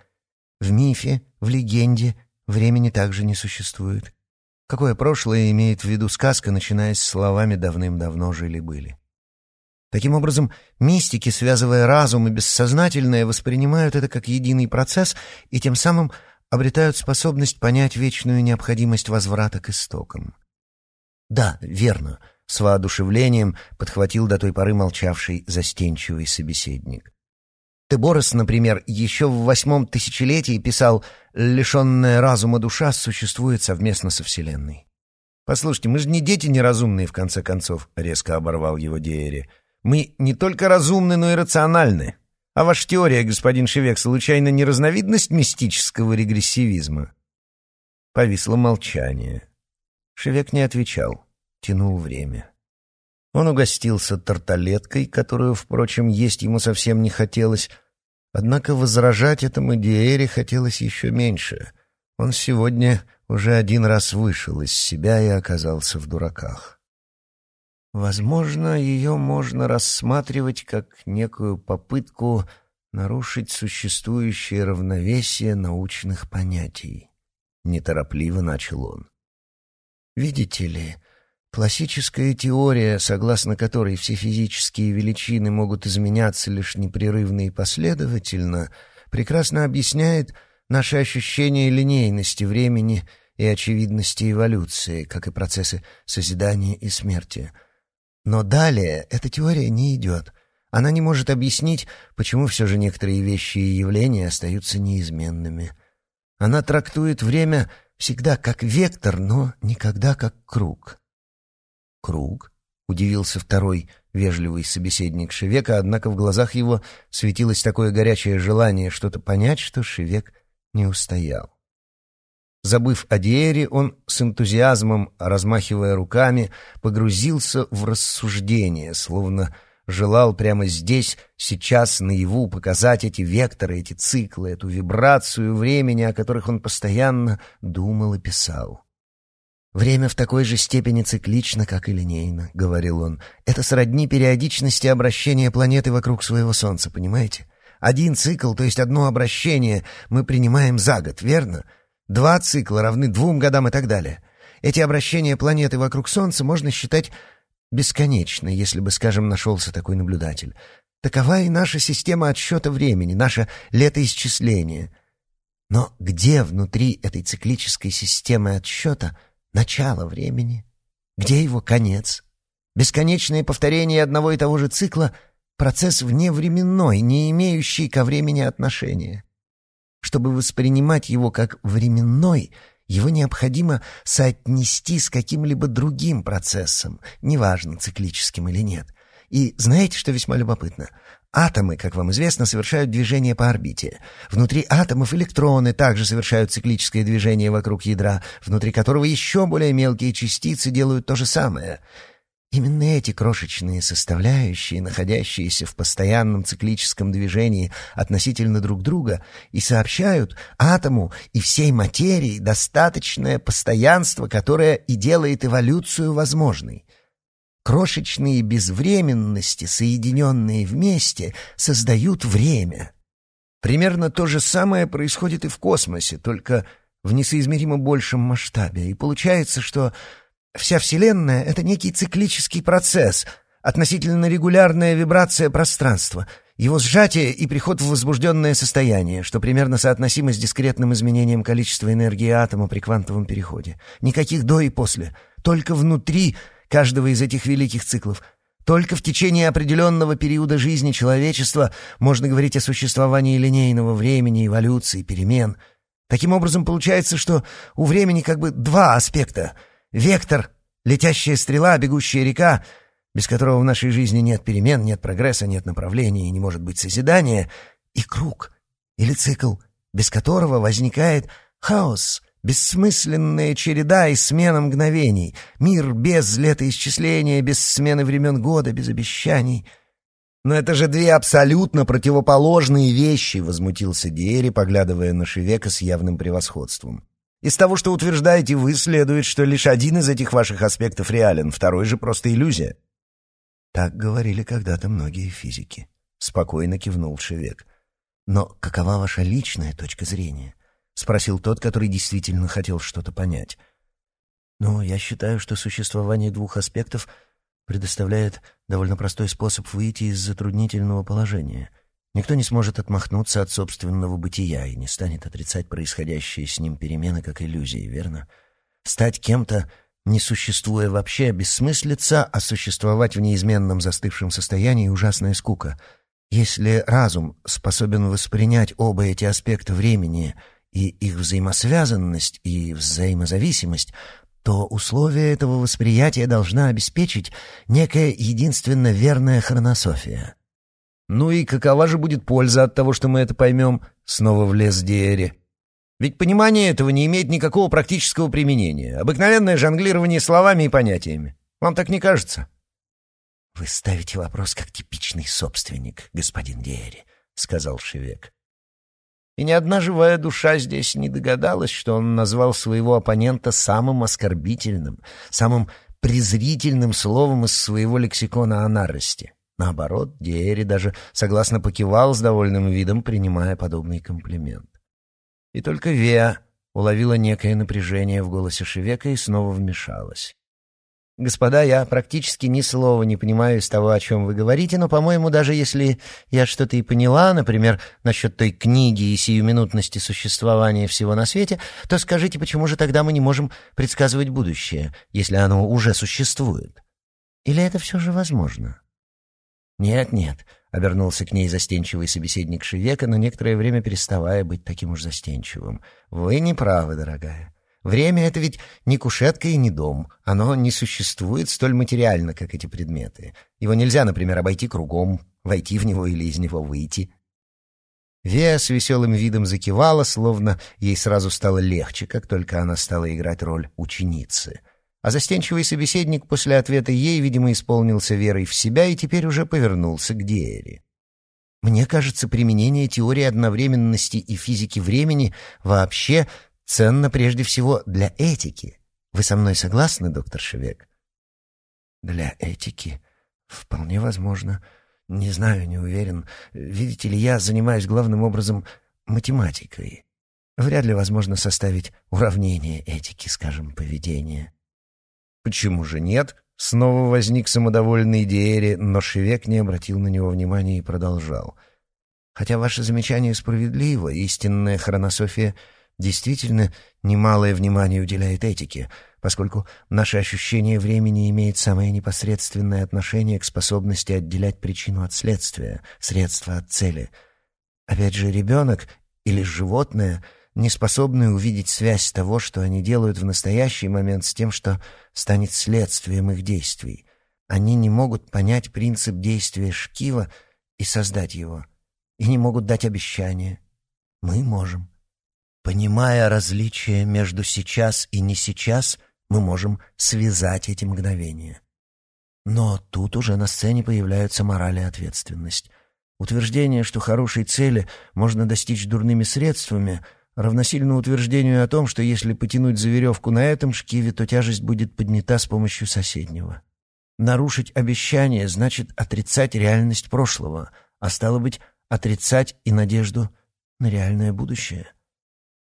В мифе, в легенде времени также не существует. Какое прошлое имеет в виду сказка, начиная с словами «давным-давно жили-были». Таким образом, мистики, связывая разум и бессознательное, воспринимают это как единый процесс и тем самым обретают способность понять вечную необходимость возврата к истокам. «Да, верно», — с воодушевлением подхватил до той поры молчавший застенчивый собеседник. Теборос, например, еще в восьмом тысячелетии писал «Лишенная разума душа существует совместно со Вселенной». «Послушайте, мы же не дети неразумные, в конце концов», — резко оборвал его Диэри. «Мы не только разумны, но и рациональны. А ваша теория, господин Шевек, случайно не разновидность мистического регрессивизма?» Повисло молчание. Шевек не отвечал, тянул время. Он угостился тарталеткой, которую, впрочем, есть ему совсем не хотелось, Однако возражать этому Диэре хотелось еще меньше. Он сегодня уже один раз вышел из себя и оказался в дураках. Возможно, ее можно рассматривать как некую попытку нарушить существующее равновесие научных понятий. Неторопливо начал он. Видите ли, Классическая теория, согласно которой все физические величины могут изменяться лишь непрерывно и последовательно, прекрасно объясняет наше ощущение линейности времени и очевидности эволюции, как и процессы созидания и смерти. Но далее эта теория не идет. Она не может объяснить, почему все же некоторые вещи и явления остаются неизменными. Она трактует время всегда как вектор, но никогда как круг. «Круг?» — удивился второй вежливый собеседник Шевека, однако в глазах его светилось такое горячее желание что-то понять, что Шевек не устоял. Забыв о Диэре, он с энтузиазмом, размахивая руками, погрузился в рассуждение, словно желал прямо здесь, сейчас, наяву показать эти векторы, эти циклы, эту вибрацию времени, о которых он постоянно думал и писал. «Время в такой же степени циклично, как и линейно», — говорил он. «Это сродни периодичности обращения планеты вокруг своего Солнца, понимаете? Один цикл, то есть одно обращение, мы принимаем за год, верно? Два цикла равны двум годам и так далее. Эти обращения планеты вокруг Солнца можно считать бесконечной, если бы, скажем, нашелся такой наблюдатель. Такова и наша система отсчета времени, наше летоисчисление. Но где внутри этой циклической системы отсчета — начало времени? Где его конец? Бесконечное повторение одного и того же цикла — процесс вневременной, не имеющий ко времени отношения. Чтобы воспринимать его как временной, его необходимо соотнести с каким-либо другим процессом, неважно, циклическим или нет. И знаете, что весьма любопытно? Атомы, как вам известно, совершают движение по орбите. Внутри атомов электроны также совершают циклическое движение вокруг ядра, внутри которого еще более мелкие частицы делают то же самое. Именно эти крошечные составляющие, находящиеся в постоянном циклическом движении относительно друг друга, и сообщают атому и всей материи достаточное постоянство, которое и делает эволюцию возможной. Крошечные безвременности, соединенные вместе, создают время. Примерно то же самое происходит и в космосе, только в несоизмеримо большем масштабе. И получается, что вся Вселенная — это некий циклический процесс, относительно регулярная вибрация пространства, его сжатие и приход в возбужденное состояние, что примерно соотносимо с дискретным изменением количества энергии атома при квантовом переходе. Никаких до и после, только внутри каждого из этих великих циклов. Только в течение определенного периода жизни человечества можно говорить о существовании линейного времени, эволюции, перемен. Таким образом, получается, что у времени как бы два аспекта. Вектор — летящая стрела, бегущая река, без которого в нашей жизни нет перемен, нет прогресса, нет направления и не может быть созидания, и круг, или цикл, без которого возникает хаос — Бессмысленная череда и смена мгновений. Мир без летоисчисления, без смены времен года, без обещаний. «Но это же две абсолютно противоположные вещи», — возмутился Диэри, поглядывая на Шевека с явным превосходством. «Из того, что утверждаете вы, следует, что лишь один из этих ваших аспектов реален, второй же просто иллюзия». «Так говорили когда-то многие физики», — спокойно кивнул Шевек. «Но какова ваша личная точка зрения?» — спросил тот, который действительно хотел что-то понять. «Ну, я считаю, что существование двух аспектов предоставляет довольно простой способ выйти из затруднительного положения. Никто не сможет отмахнуться от собственного бытия и не станет отрицать происходящие с ним перемены как иллюзии, верно? Стать кем-то, не существуя вообще, бессмыслица, а существовать в неизменном застывшем состоянии — ужасная скука. Если разум способен воспринять оба эти аспекта времени — и их взаимосвязанность и взаимозависимость, то условия этого восприятия должна обеспечить некая единственно верная хронософия. «Ну и какова же будет польза от того, что мы это поймем?» — снова влез Диэри. «Ведь понимание этого не имеет никакого практического применения. Обыкновенное жонглирование словами и понятиями. Вам так не кажется?» «Вы ставите вопрос как типичный собственник, господин Диэри», — сказал Шевек. И ни одна живая душа здесь не догадалась, что он назвал своего оппонента самым оскорбительным, самым презрительным словом из своего лексикона о нарости. Наоборот, Диэри даже согласно покивал с довольным видом, принимая подобный комплимент. И только Веа уловила некое напряжение в голосе Шевека и снова вмешалась. «Господа, я практически ни слова не понимаю из того, о чем вы говорите, но, по-моему, даже если я что-то и поняла, например, насчет той книги и сиюминутности существования всего на свете, то скажите, почему же тогда мы не можем предсказывать будущее, если оно уже существует? Или это все же возможно?» «Нет, нет», — обернулся к ней застенчивый собеседник Шевека, но некоторое время переставая быть таким уж застенчивым. «Вы не правы, дорогая». Время — это ведь не кушетка и не дом. Оно не существует столь материально, как эти предметы. Его нельзя, например, обойти кругом, войти в него или из него выйти. Вея с веселым видом закивала, словно ей сразу стало легче, как только она стала играть роль ученицы. А застенчивый собеседник после ответа ей, видимо, исполнился верой в себя и теперь уже повернулся к Диэре. Мне кажется, применение теории одновременности и физики времени вообще ценно прежде всего для этики. Вы со мной согласны, доктор Шевек? Для этики? Вполне возможно. Не знаю, не уверен. Видите ли, я занимаюсь главным образом математикой. Вряд ли возможно составить уравнение этики, скажем, поведения. Почему же нет? Снова возник самодовольный Диэри, но Шевек не обратил на него внимания и продолжал. Хотя ваше замечание справедливо, истинная хронософия — действительно немалое внимание уделяет этике, поскольку наше ощущение времени имеет самое непосредственное отношение к способности отделять причину от следствия, средства от цели. Опять же, ребенок или животное не способны увидеть связь того, что они делают в настоящий момент с тем, что станет следствием их действий. Они не могут понять принцип действия Шкива и создать его, и не могут дать обещания. Мы можем. Понимая различие между сейчас и не сейчас, мы можем связать эти мгновения. Но тут уже на сцене появляются мораль и ответственность. Утверждение, что хорошей цели можно достичь дурными средствами, равносильно утверждению о том, что если потянуть за веревку на этом шкиве, то тяжесть будет поднята с помощью соседнего. Нарушить обещание значит отрицать реальность прошлого, а стало быть, отрицать и надежду на реальное будущее.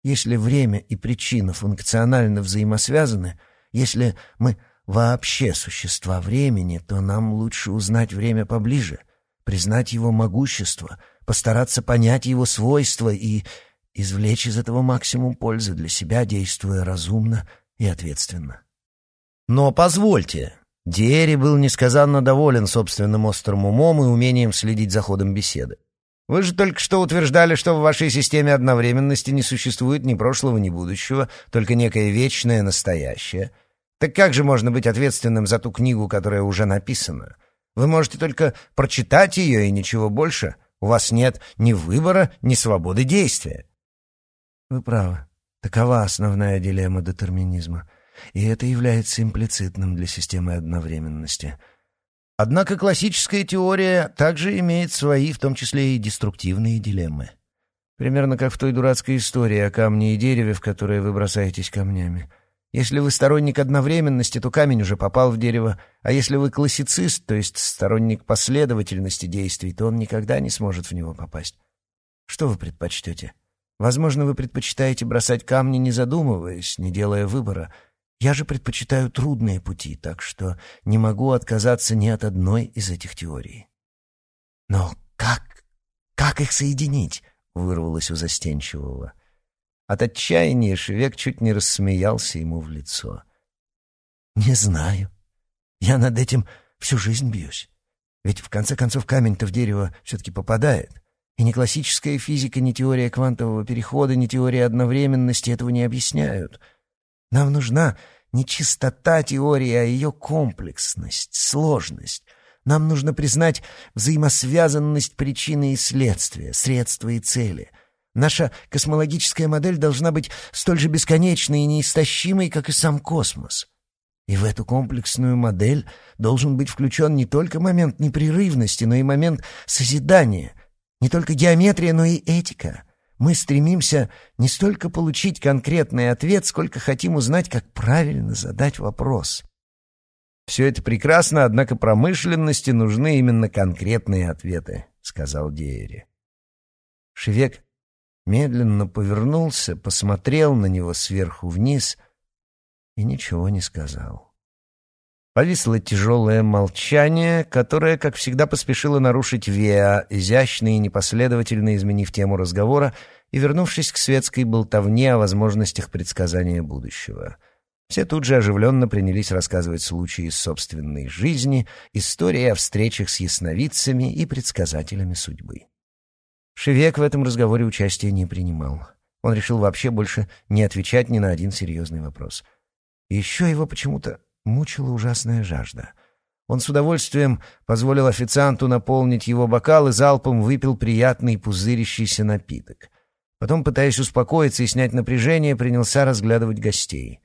Если время и причина функционально взаимосвязаны, если мы вообще существа времени, то нам лучше узнать время поближе, признать его могущество, постараться понять его свойства и извлечь из этого максимум пользы для себя, действуя разумно и ответственно. Но позвольте, Диэри был несказанно доволен собственным острым умом и умением следить за ходом беседы. Вы же только что утверждали, что в вашей системе одновременности не существует ни прошлого, ни будущего, только некое вечное настоящее. Так как же можно быть ответственным за ту книгу, которая уже написана? Вы можете только прочитать ее и ничего больше. У вас нет ни выбора, ни свободы действия. Вы правы. Такова основная дилемма детерминизма — и это является имплицитным для системы одновременности. Однако классическая теория также имеет свои, в том числе и деструктивные дилеммы. Примерно как в той дурацкой истории о камне и дереве, в которое вы бросаетесь камнями. Если вы сторонник одновременности, то камень уже попал в дерево, а если вы классицист, то есть сторонник последовательности действий, то он никогда не сможет в него попасть. Что вы предпочтете? Возможно, вы предпочитаете бросать камни, не задумываясь, не делая выбора — я же предпочитаю трудные пути, так что не могу отказаться ни от одной из этих теорий. Но как, как их соединить? Вырвалось у застенчивого. От отчаяния Шевек чуть не рассмеялся ему в лицо. Не знаю. Я над этим всю жизнь бьюсь. Ведь в конце концов камень-то в дерево все-таки попадает. И ни классическая физика, ни теория квантового перехода, ни теория одновременности этого не объясняют — нам нужна не чистота теории, а ее комплексность, сложность. Нам нужно признать взаимосвязанность причины и следствия, средства и цели. Наша космологическая модель должна быть столь же бесконечной и неистощимой, как и сам космос. И в эту комплексную модель должен быть включен не только момент непрерывности, но и момент созидания, не только геометрия, но и этика — мы стремимся не столько получить конкретный ответ, сколько хотим узнать, как правильно задать вопрос. «Все это прекрасно, однако промышленности нужны именно конкретные ответы», — сказал Дейри. Шевек медленно повернулся, посмотрел на него сверху вниз и ничего не сказал. Повисло тяжелое молчание, которое, как всегда, поспешило нарушить Веа, изящно и непоследовательно изменив тему разговора и вернувшись к светской болтовне о возможностях предсказания будущего. Все тут же оживленно принялись рассказывать случаи из собственной жизни, истории о встречах с ясновидцами и предсказателями судьбы. Шевек в этом разговоре участия не принимал. Он решил вообще больше не отвечать ни на один серьезный вопрос. Еще его почему-то мучила ужасная жажда. Он с удовольствием позволил официанту наполнить его бокал и залпом выпил приятный пузырящийся напиток. Потом, пытаясь успокоиться и снять напряжение, принялся разглядывать гостей.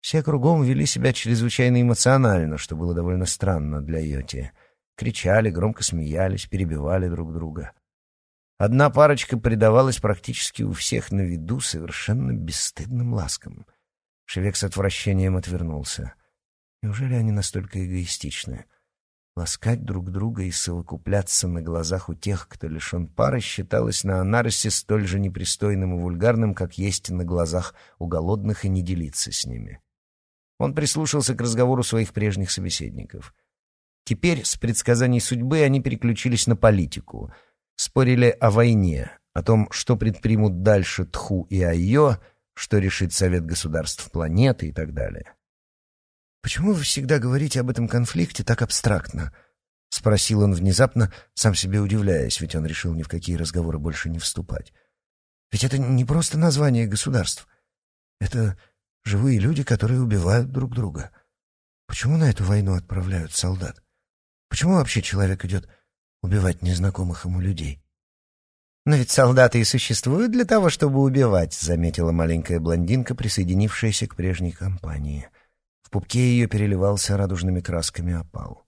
Все кругом вели себя чрезвычайно эмоционально, что было довольно странно для Йоти. Кричали, громко смеялись, перебивали друг друга. Одна парочка предавалась практически у всех на виду совершенно бесстыдным ласкам. Шевек с отвращением отвернулся. Неужели они настолько эгоистичны? Ласкать друг друга и совокупляться на глазах у тех, кто лишен пары, считалось на Анаросе столь же непристойным и вульгарным, как есть на глазах у голодных и не делиться с ними. Он прислушался к разговору своих прежних собеседников. Теперь с предсказаний судьбы они переключились на политику. Спорили о войне, о том, что предпримут дальше Тху и Айо, что решит Совет государств планеты и так далее. «Почему вы всегда говорите об этом конфликте так абстрактно?» — спросил он внезапно, сам себе удивляясь, ведь он решил ни в какие разговоры больше не вступать. «Ведь это не просто название государств. Это живые люди, которые убивают друг друга. Почему на эту войну отправляют солдат? Почему вообще человек идет убивать незнакомых ему людей? «Но ведь солдаты и существуют для того, чтобы убивать», — заметила маленькая блондинка, присоединившаяся к прежней компании. Пупке ее переливался радужными красками опал.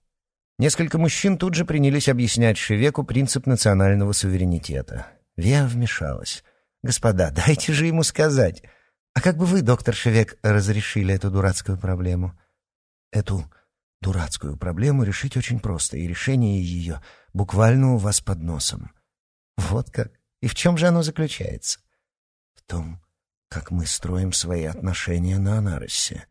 Несколько мужчин тут же принялись объяснять Шевеку принцип национального суверенитета. Веа вмешалась. «Господа, дайте же ему сказать. А как бы вы, доктор Шевек, разрешили эту дурацкую проблему?» «Эту дурацкую проблему решить очень просто, и решение ее буквально у вас под носом». «Вот как? И в чем же оно заключается?» «В том, как мы строим свои отношения на Анаросе».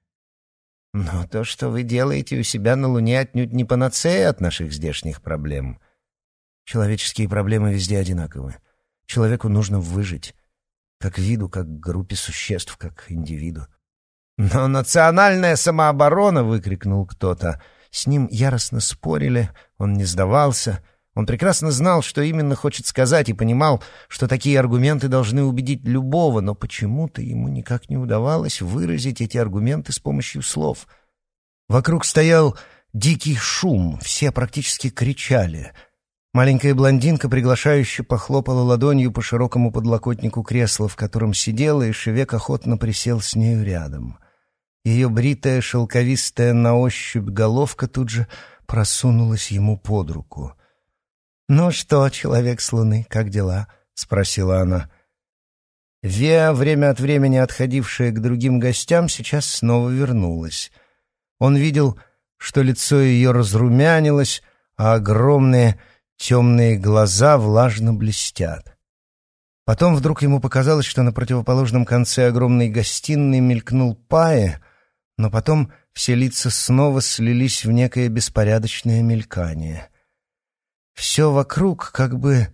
Но то, что вы делаете у себя на Луне, отнюдь не панацея от наших здешних проблем. Человеческие проблемы везде одинаковы. Человеку нужно выжить. Как виду, как группе существ, как индивиду. «Но национальная самооборона!» — выкрикнул кто-то. С ним яростно спорили, он не сдавался — он прекрасно знал, что именно хочет сказать, и понимал, что такие аргументы должны убедить любого, но почему-то ему никак не удавалось выразить эти аргументы с помощью слов. Вокруг стоял дикий шум, все практически кричали. Маленькая блондинка приглашающе похлопала ладонью по широкому подлокотнику кресла, в котором сидела, и Шевек охотно присел с нею рядом. Ее бритая, шелковистая на ощупь головка тут же просунулась ему под руку — «Ну что, человек с Луны, как дела?» — спросила она. Веа, время от времени отходившая к другим гостям, сейчас снова вернулась. Он видел, что лицо ее разрумянилось, а огромные темные глаза влажно блестят. Потом вдруг ему показалось, что на противоположном конце огромной гостиной мелькнул Пае, но потом все лица снова слились в некое беспорядочное мелькание — все вокруг как бы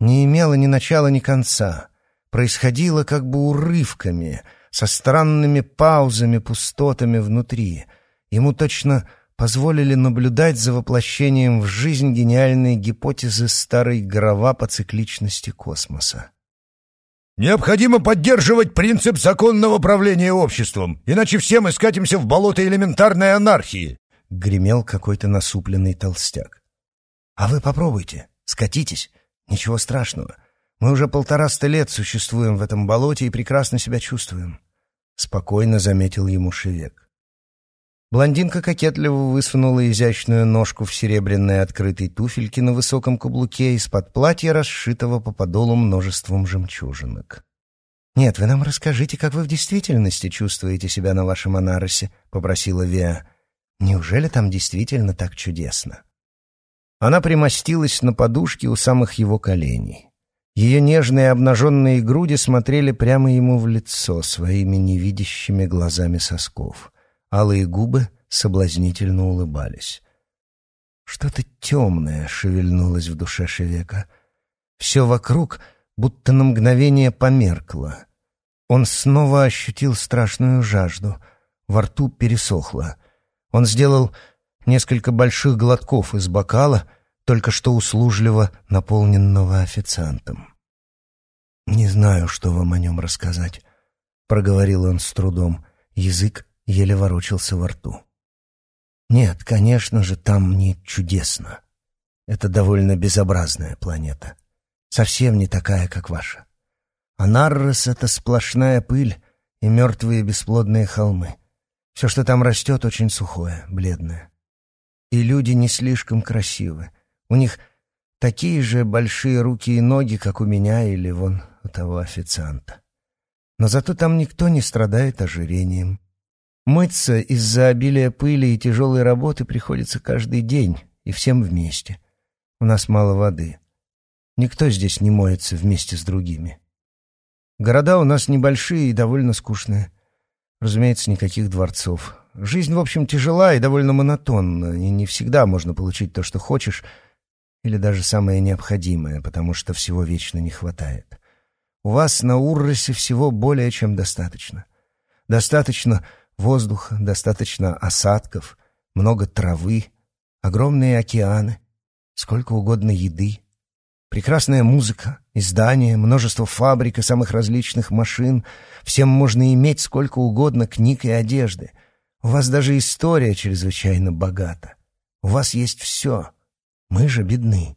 не имело ни начала, ни конца, происходило как бы урывками, со странными паузами, пустотами внутри. Ему точно позволили наблюдать за воплощением в жизнь гениальной гипотезы старой Грова по цикличности космоса. «Необходимо поддерживать принцип законного правления обществом, иначе все мы скатимся в болото элементарной анархии», — гремел какой-то насупленный толстяк. А вы попробуйте, скатитесь, ничего страшного. Мы уже полтораста лет существуем в этом болоте и прекрасно себя чувствуем. Спокойно заметил ему Шевек. Блондинка кокетливо высунула изящную ножку в серебряной открытой туфельке на высоком каблуке из-под платья, расшитого по подолу множеством жемчужинок. «Нет, вы нам расскажите, как вы в действительности чувствуете себя на вашем Анаросе», — попросила Виа. «Неужели там действительно так чудесно?» Она примостилась на подушке у самых его коленей. Ее нежные обнаженные груди смотрели прямо ему в лицо своими невидящими глазами сосков. Алые губы соблазнительно улыбались. Что-то темное шевельнулось в душе Шевека. Все вокруг будто на мгновение померкло. Он снова ощутил страшную жажду. Во рту пересохло. Он сделал несколько больших глотков из бокала, только что услужливо наполненного официантом. «Не знаю, что вам о нем рассказать», — проговорил он с трудом. Язык еле ворочался во рту. «Нет, конечно же, там не чудесно. Это довольно безобразная планета. Совсем не такая, как ваша. А Наррос — это сплошная пыль и мертвые бесплодные холмы. Все, что там растет, очень сухое, бледное. И люди не слишком красивы. У них такие же большие руки и ноги, как у меня или вон у того официанта. Но зато там никто не страдает ожирением. Мыться из-за обилия пыли и тяжелой работы приходится каждый день и всем вместе. У нас мало воды. Никто здесь не моется вместе с другими. Города у нас небольшие и довольно скучные. Разумеется, никаких дворцов. Жизнь, в общем, тяжела и довольно монотонна, и не всегда можно получить то, что хочешь, или даже самое необходимое, потому что всего вечно не хватает. У вас на Урросе всего более чем достаточно. Достаточно воздуха, достаточно осадков, много травы, огромные океаны, сколько угодно еды, прекрасная музыка, издания, множество фабрик и самых различных машин. Всем можно иметь сколько угодно книг и одежды — У вас даже история чрезвычайно богата. У вас есть все. Мы же бедны.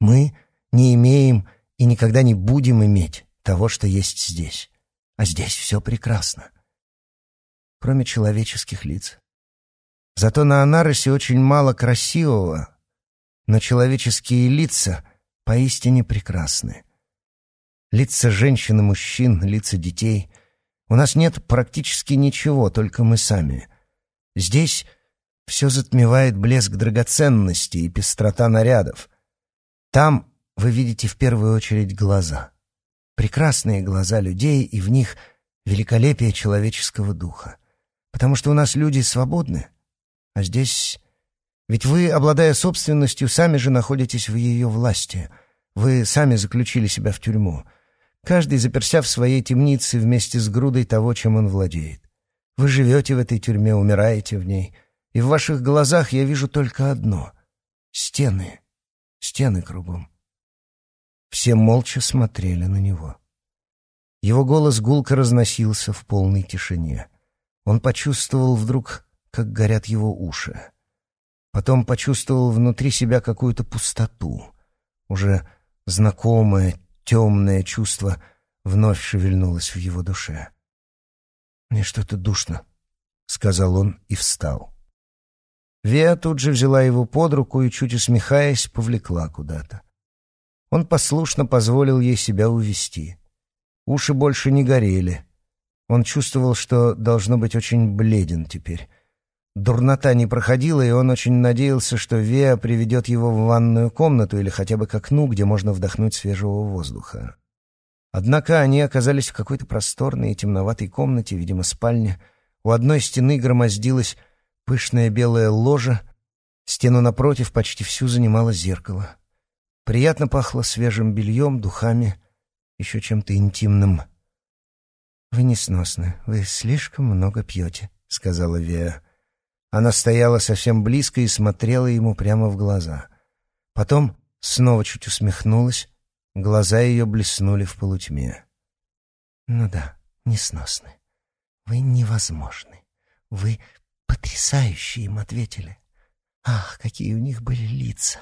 Мы не имеем и никогда не будем иметь того, что есть здесь. А здесь все прекрасно. Кроме человеческих лиц. Зато на Анаросе очень мало красивого, но человеческие лица поистине прекрасны. Лица женщин и мужчин, лица детей. У нас нет практически ничего, только мы сами. Здесь все затмевает блеск драгоценностей и пестрота нарядов. Там вы видите в первую очередь глаза. Прекрасные глаза людей, и в них великолепие человеческого духа. Потому что у нас люди свободны, а здесь... Ведь вы, обладая собственностью, сами же находитесь в ее власти. Вы сами заключили себя в тюрьму. Каждый заперся в своей темнице вместе с грудой того, чем он владеет. Вы живете в этой тюрьме, умираете в ней, и в ваших глазах я вижу только одно — стены, стены кругом. Все молча смотрели на него. Его голос гулко разносился в полной тишине. Он почувствовал вдруг, как горят его уши. Потом почувствовал внутри себя какую-то пустоту. Уже знакомое, темное чувство вновь шевельнулось в его душе. «Мне что-то душно», — сказал он и встал. Веа тут же взяла его под руку и, чуть усмехаясь, повлекла куда-то. Он послушно позволил ей себя увести. Уши больше не горели. Он чувствовал, что должно быть очень бледен теперь. Дурнота не проходила, и он очень надеялся, что Веа приведет его в ванную комнату или хотя бы к окну, где можно вдохнуть свежего воздуха. Однако они оказались в какой-то просторной и темноватой комнате, видимо, спальне. У одной стены громоздилась пышная белая ложа, стену напротив почти всю занимало зеркало. Приятно пахло свежим бельем, духами, еще чем-то интимным. «Вы несносны, вы слишком много пьете», — сказала Веа. Она стояла совсем близко и смотрела ему прямо в глаза. Потом снова чуть усмехнулась, Глаза ее блеснули в полутьме. «Ну да, несносны. Вы невозможны. Вы потрясающие им ответили. Ах, какие у них были лица!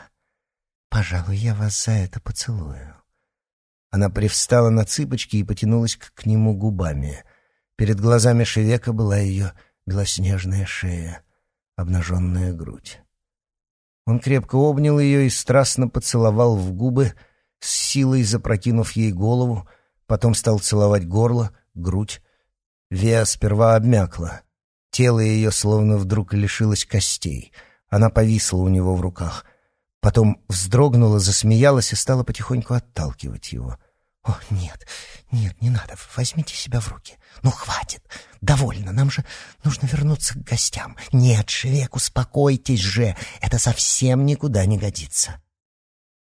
Пожалуй, я вас за это поцелую». Она привстала на цыпочки и потянулась к, к нему губами. Перед глазами Шевека была ее белоснежная шея, обнаженная грудь. Он крепко обнял ее и страстно поцеловал в губы, с силой запрокинув ей голову, потом стал целовать горло, грудь. Веа сперва обмякла. Тело ее словно вдруг лишилось костей. Она повисла у него в руках. Потом вздрогнула, засмеялась и стала потихоньку отталкивать его. «О, нет, нет, не надо, возьмите себя в руки. Ну, хватит, довольно, нам же нужно вернуться к гостям. Нет, Шевек, успокойтесь же, это совсем никуда не годится».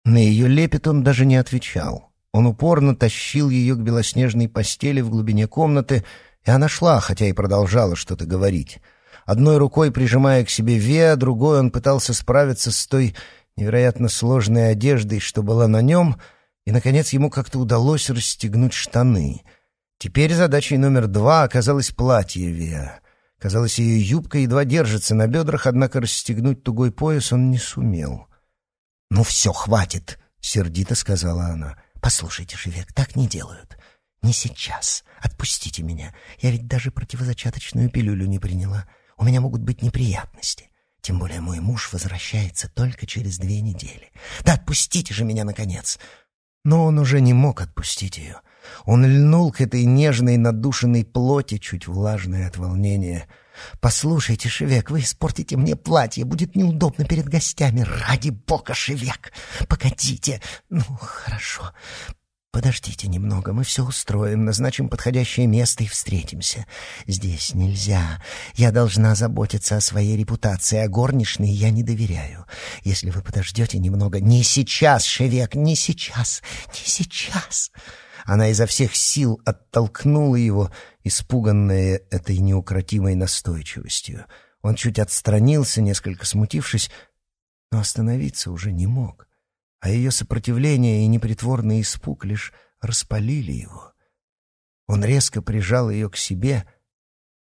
На ее лепет он даже не отвечал. Он упорно тащил ее к белоснежной постели в глубине комнаты, и она шла, хотя и продолжала что-то говорить. Одной рукой прижимая к себе Веа, другой он пытался справиться с той невероятно сложной одеждой, что была на нем, и, наконец, ему как-то удалось расстегнуть штаны. Теперь задачей номер два оказалось платье Веа. Казалось, ее юбка едва держится на бедрах, однако расстегнуть тугой пояс он не сумел. «Ну все, хватит», — сердито сказала она. «Послушайте, Живек, так не делают. Не сейчас. Отпустите меня. Я ведь даже противозачаточную пилюлю не приняла. У меня могут быть неприятности. Тем более мой муж возвращается только через две недели. Да отпустите же меня, наконец!» Но он уже не мог отпустить ее. Он льнул к этой нежной, надушенной плоти, чуть влажной от волнения — «Послушайте, Шевек, вы испортите мне платье, будет неудобно перед гостями. Ради бога, Шевек! Погодите! Ну, хорошо. Подождите немного, мы все устроим, назначим подходящее место и встретимся. Здесь нельзя. Я должна заботиться о своей репутации, а горничной я не доверяю. Если вы подождете немного... Не сейчас, Шевек, не сейчас, не сейчас!» Она изо всех сил оттолкнула его, испуганная этой неукротимой настойчивостью. Он чуть отстранился, несколько смутившись, но остановиться уже не мог. А ее сопротивление и непритворный испуг лишь распалили его. Он резко прижал ее к себе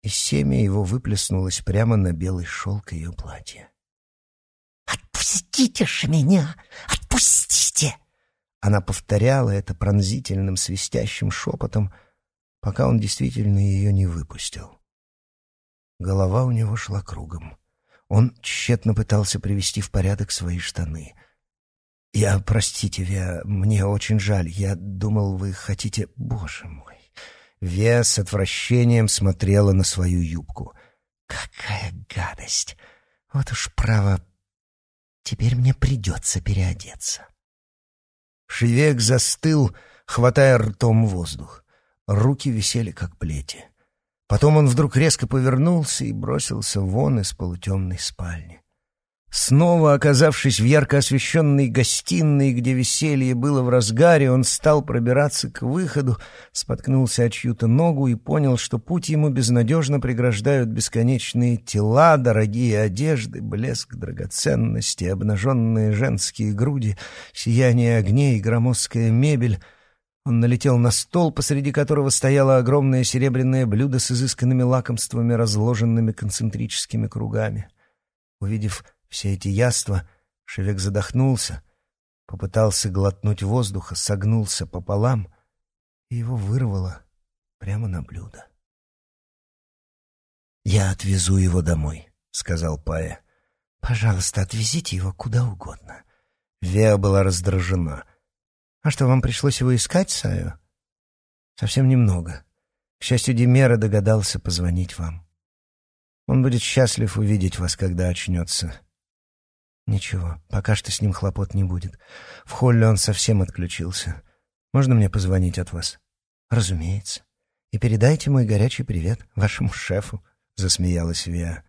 и семя его выплеснулось прямо на белый шелк ее платья. «Отпустите же меня! Отпустите!» Она повторяла это пронзительным свистящим шепотом, пока он действительно ее не выпустил. Голова у него шла кругом. Он тщетно пытался привести в порядок свои штаны. «Я, простите, Веа, мне очень жаль. Я думал, вы хотите... Боже мой!» Веа с отвращением смотрела на свою юбку. «Какая гадость! Вот уж право, теперь мне придется переодеться». Шевек застыл, хватая ртом воздух. Руки висели, как плети. Потом он вдруг резко повернулся и бросился вон из полутемной спальни. Снова оказавшись в ярко освещенной гостиной, где веселье было в разгаре, он стал пробираться к выходу, споткнулся о чью-то ногу и понял, что путь ему безнадежно преграждают бесконечные тела, дорогие одежды, блеск драгоценности, обнаженные женские груди, сияние огней громоздкая мебель — он налетел на стол, посреди которого стояло огромное серебряное блюдо с изысканными лакомствами, разложенными концентрическими кругами. Увидев все эти яства, Шевек задохнулся, попытался глотнуть воздуха, согнулся пополам, и его вырвало прямо на блюдо. «Я отвезу его домой», — сказал Пая. «Пожалуйста, отвезите его куда угодно». Веа была раздражена — «А что, вам пришлось его искать, Саю?» «Совсем немного. К счастью, Демера догадался позвонить вам. Он будет счастлив увидеть вас, когда очнется». «Ничего, пока что с ним хлопот не будет. В холле он совсем отключился. Можно мне позвонить от вас?» «Разумеется. И передайте мой горячий привет вашему шефу», — засмеялась Виа.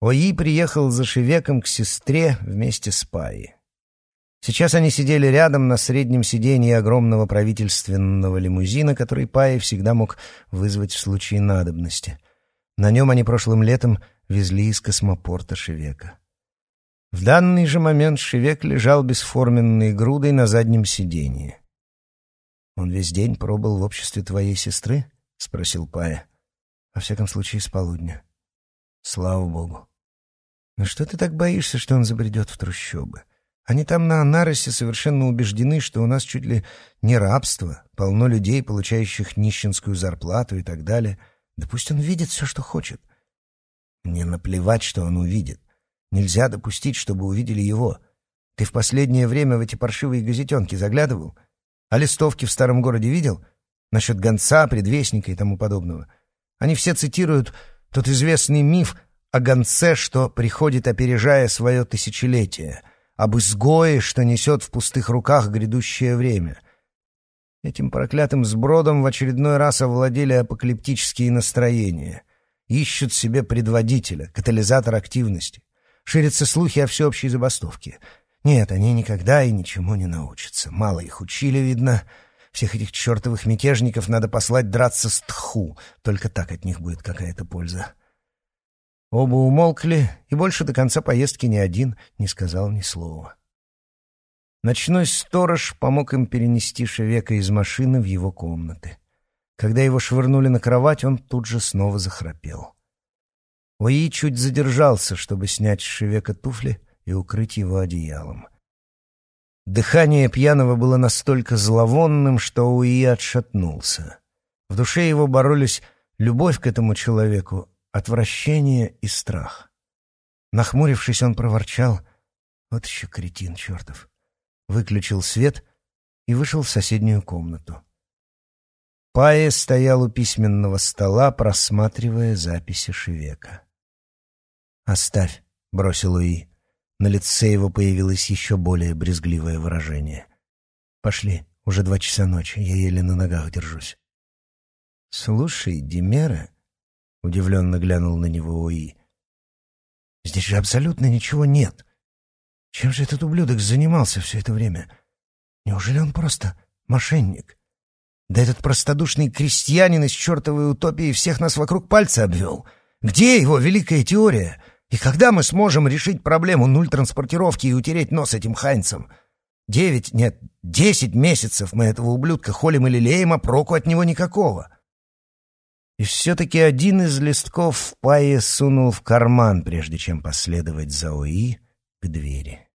Ои приехал за Шевеком к сестре вместе с Паей. Сейчас они сидели рядом на среднем сиденье огромного правительственного лимузина, который Пай всегда мог вызвать в случае надобности. На нем они прошлым летом везли из космопорта Шевека. В данный же момент Шевек лежал бесформенной грудой на заднем сиденье. «Он весь день пробыл в обществе твоей сестры?» — спросил Пая. «Во всяком случае, с полудня». «Слава богу». «Но что ты так боишься, что он забредет в трущобы?» Они там на Анаросе совершенно убеждены, что у нас чуть ли не рабство, полно людей, получающих нищенскую зарплату и так далее. Да пусть он видит все, что хочет. Мне наплевать, что он увидит. Нельзя допустить, чтобы увидели его. Ты в последнее время в эти паршивые газетенки заглядывал? А листовки в старом городе видел? Насчет гонца, предвестника и тому подобного. Они все цитируют тот известный миф о гонце, что приходит, опережая свое тысячелетие — об изгое, что несет в пустых руках грядущее время. Этим проклятым сбродом в очередной раз овладели апокалиптические настроения. Ищут себе предводителя, катализатор активности. Ширятся слухи о всеобщей забастовке. Нет, они никогда и ничему не научатся. Мало их учили, видно. Всех этих чертовых мятежников надо послать драться с тху. Только так от них будет какая-то польза. Оба умолкли, и больше до конца поездки ни один не сказал ни слова. Ночной сторож помог им перенести Шевека из машины в его комнаты. Когда его швырнули на кровать, он тут же снова захрапел. Уи чуть задержался, чтобы снять с Шевека туфли и укрыть его одеялом. Дыхание пьяного было настолько зловонным, что Уи отшатнулся. В душе его боролись любовь к этому человеку отвращение и страх. Нахмурившись, он проворчал «Вот еще кретин чертов!» Выключил свет и вышел в соседнюю комнату. Пая стоял у письменного стола, просматривая записи Шевека. «Оставь», — бросил Уи. На лице его появилось еще более брезгливое выражение. «Пошли, уже два часа ночи, я еле на ногах держусь». «Слушай, Демера», — удивленно глянул на него Уи. «Здесь же абсолютно ничего нет. Чем же этот ублюдок занимался все это время? Неужели он просто мошенник? Да этот простодушный крестьянин из чертовой утопии всех нас вокруг пальца обвел. Где его великая теория? И когда мы сможем решить проблему нуль транспортировки и утереть нос этим хайнцам? Девять, нет, десять месяцев мы этого ублюдка холим или леем, а проку от него никакого». И все-таки один из листков Пайе сунул в карман, прежде чем последовать за ОИ к двери.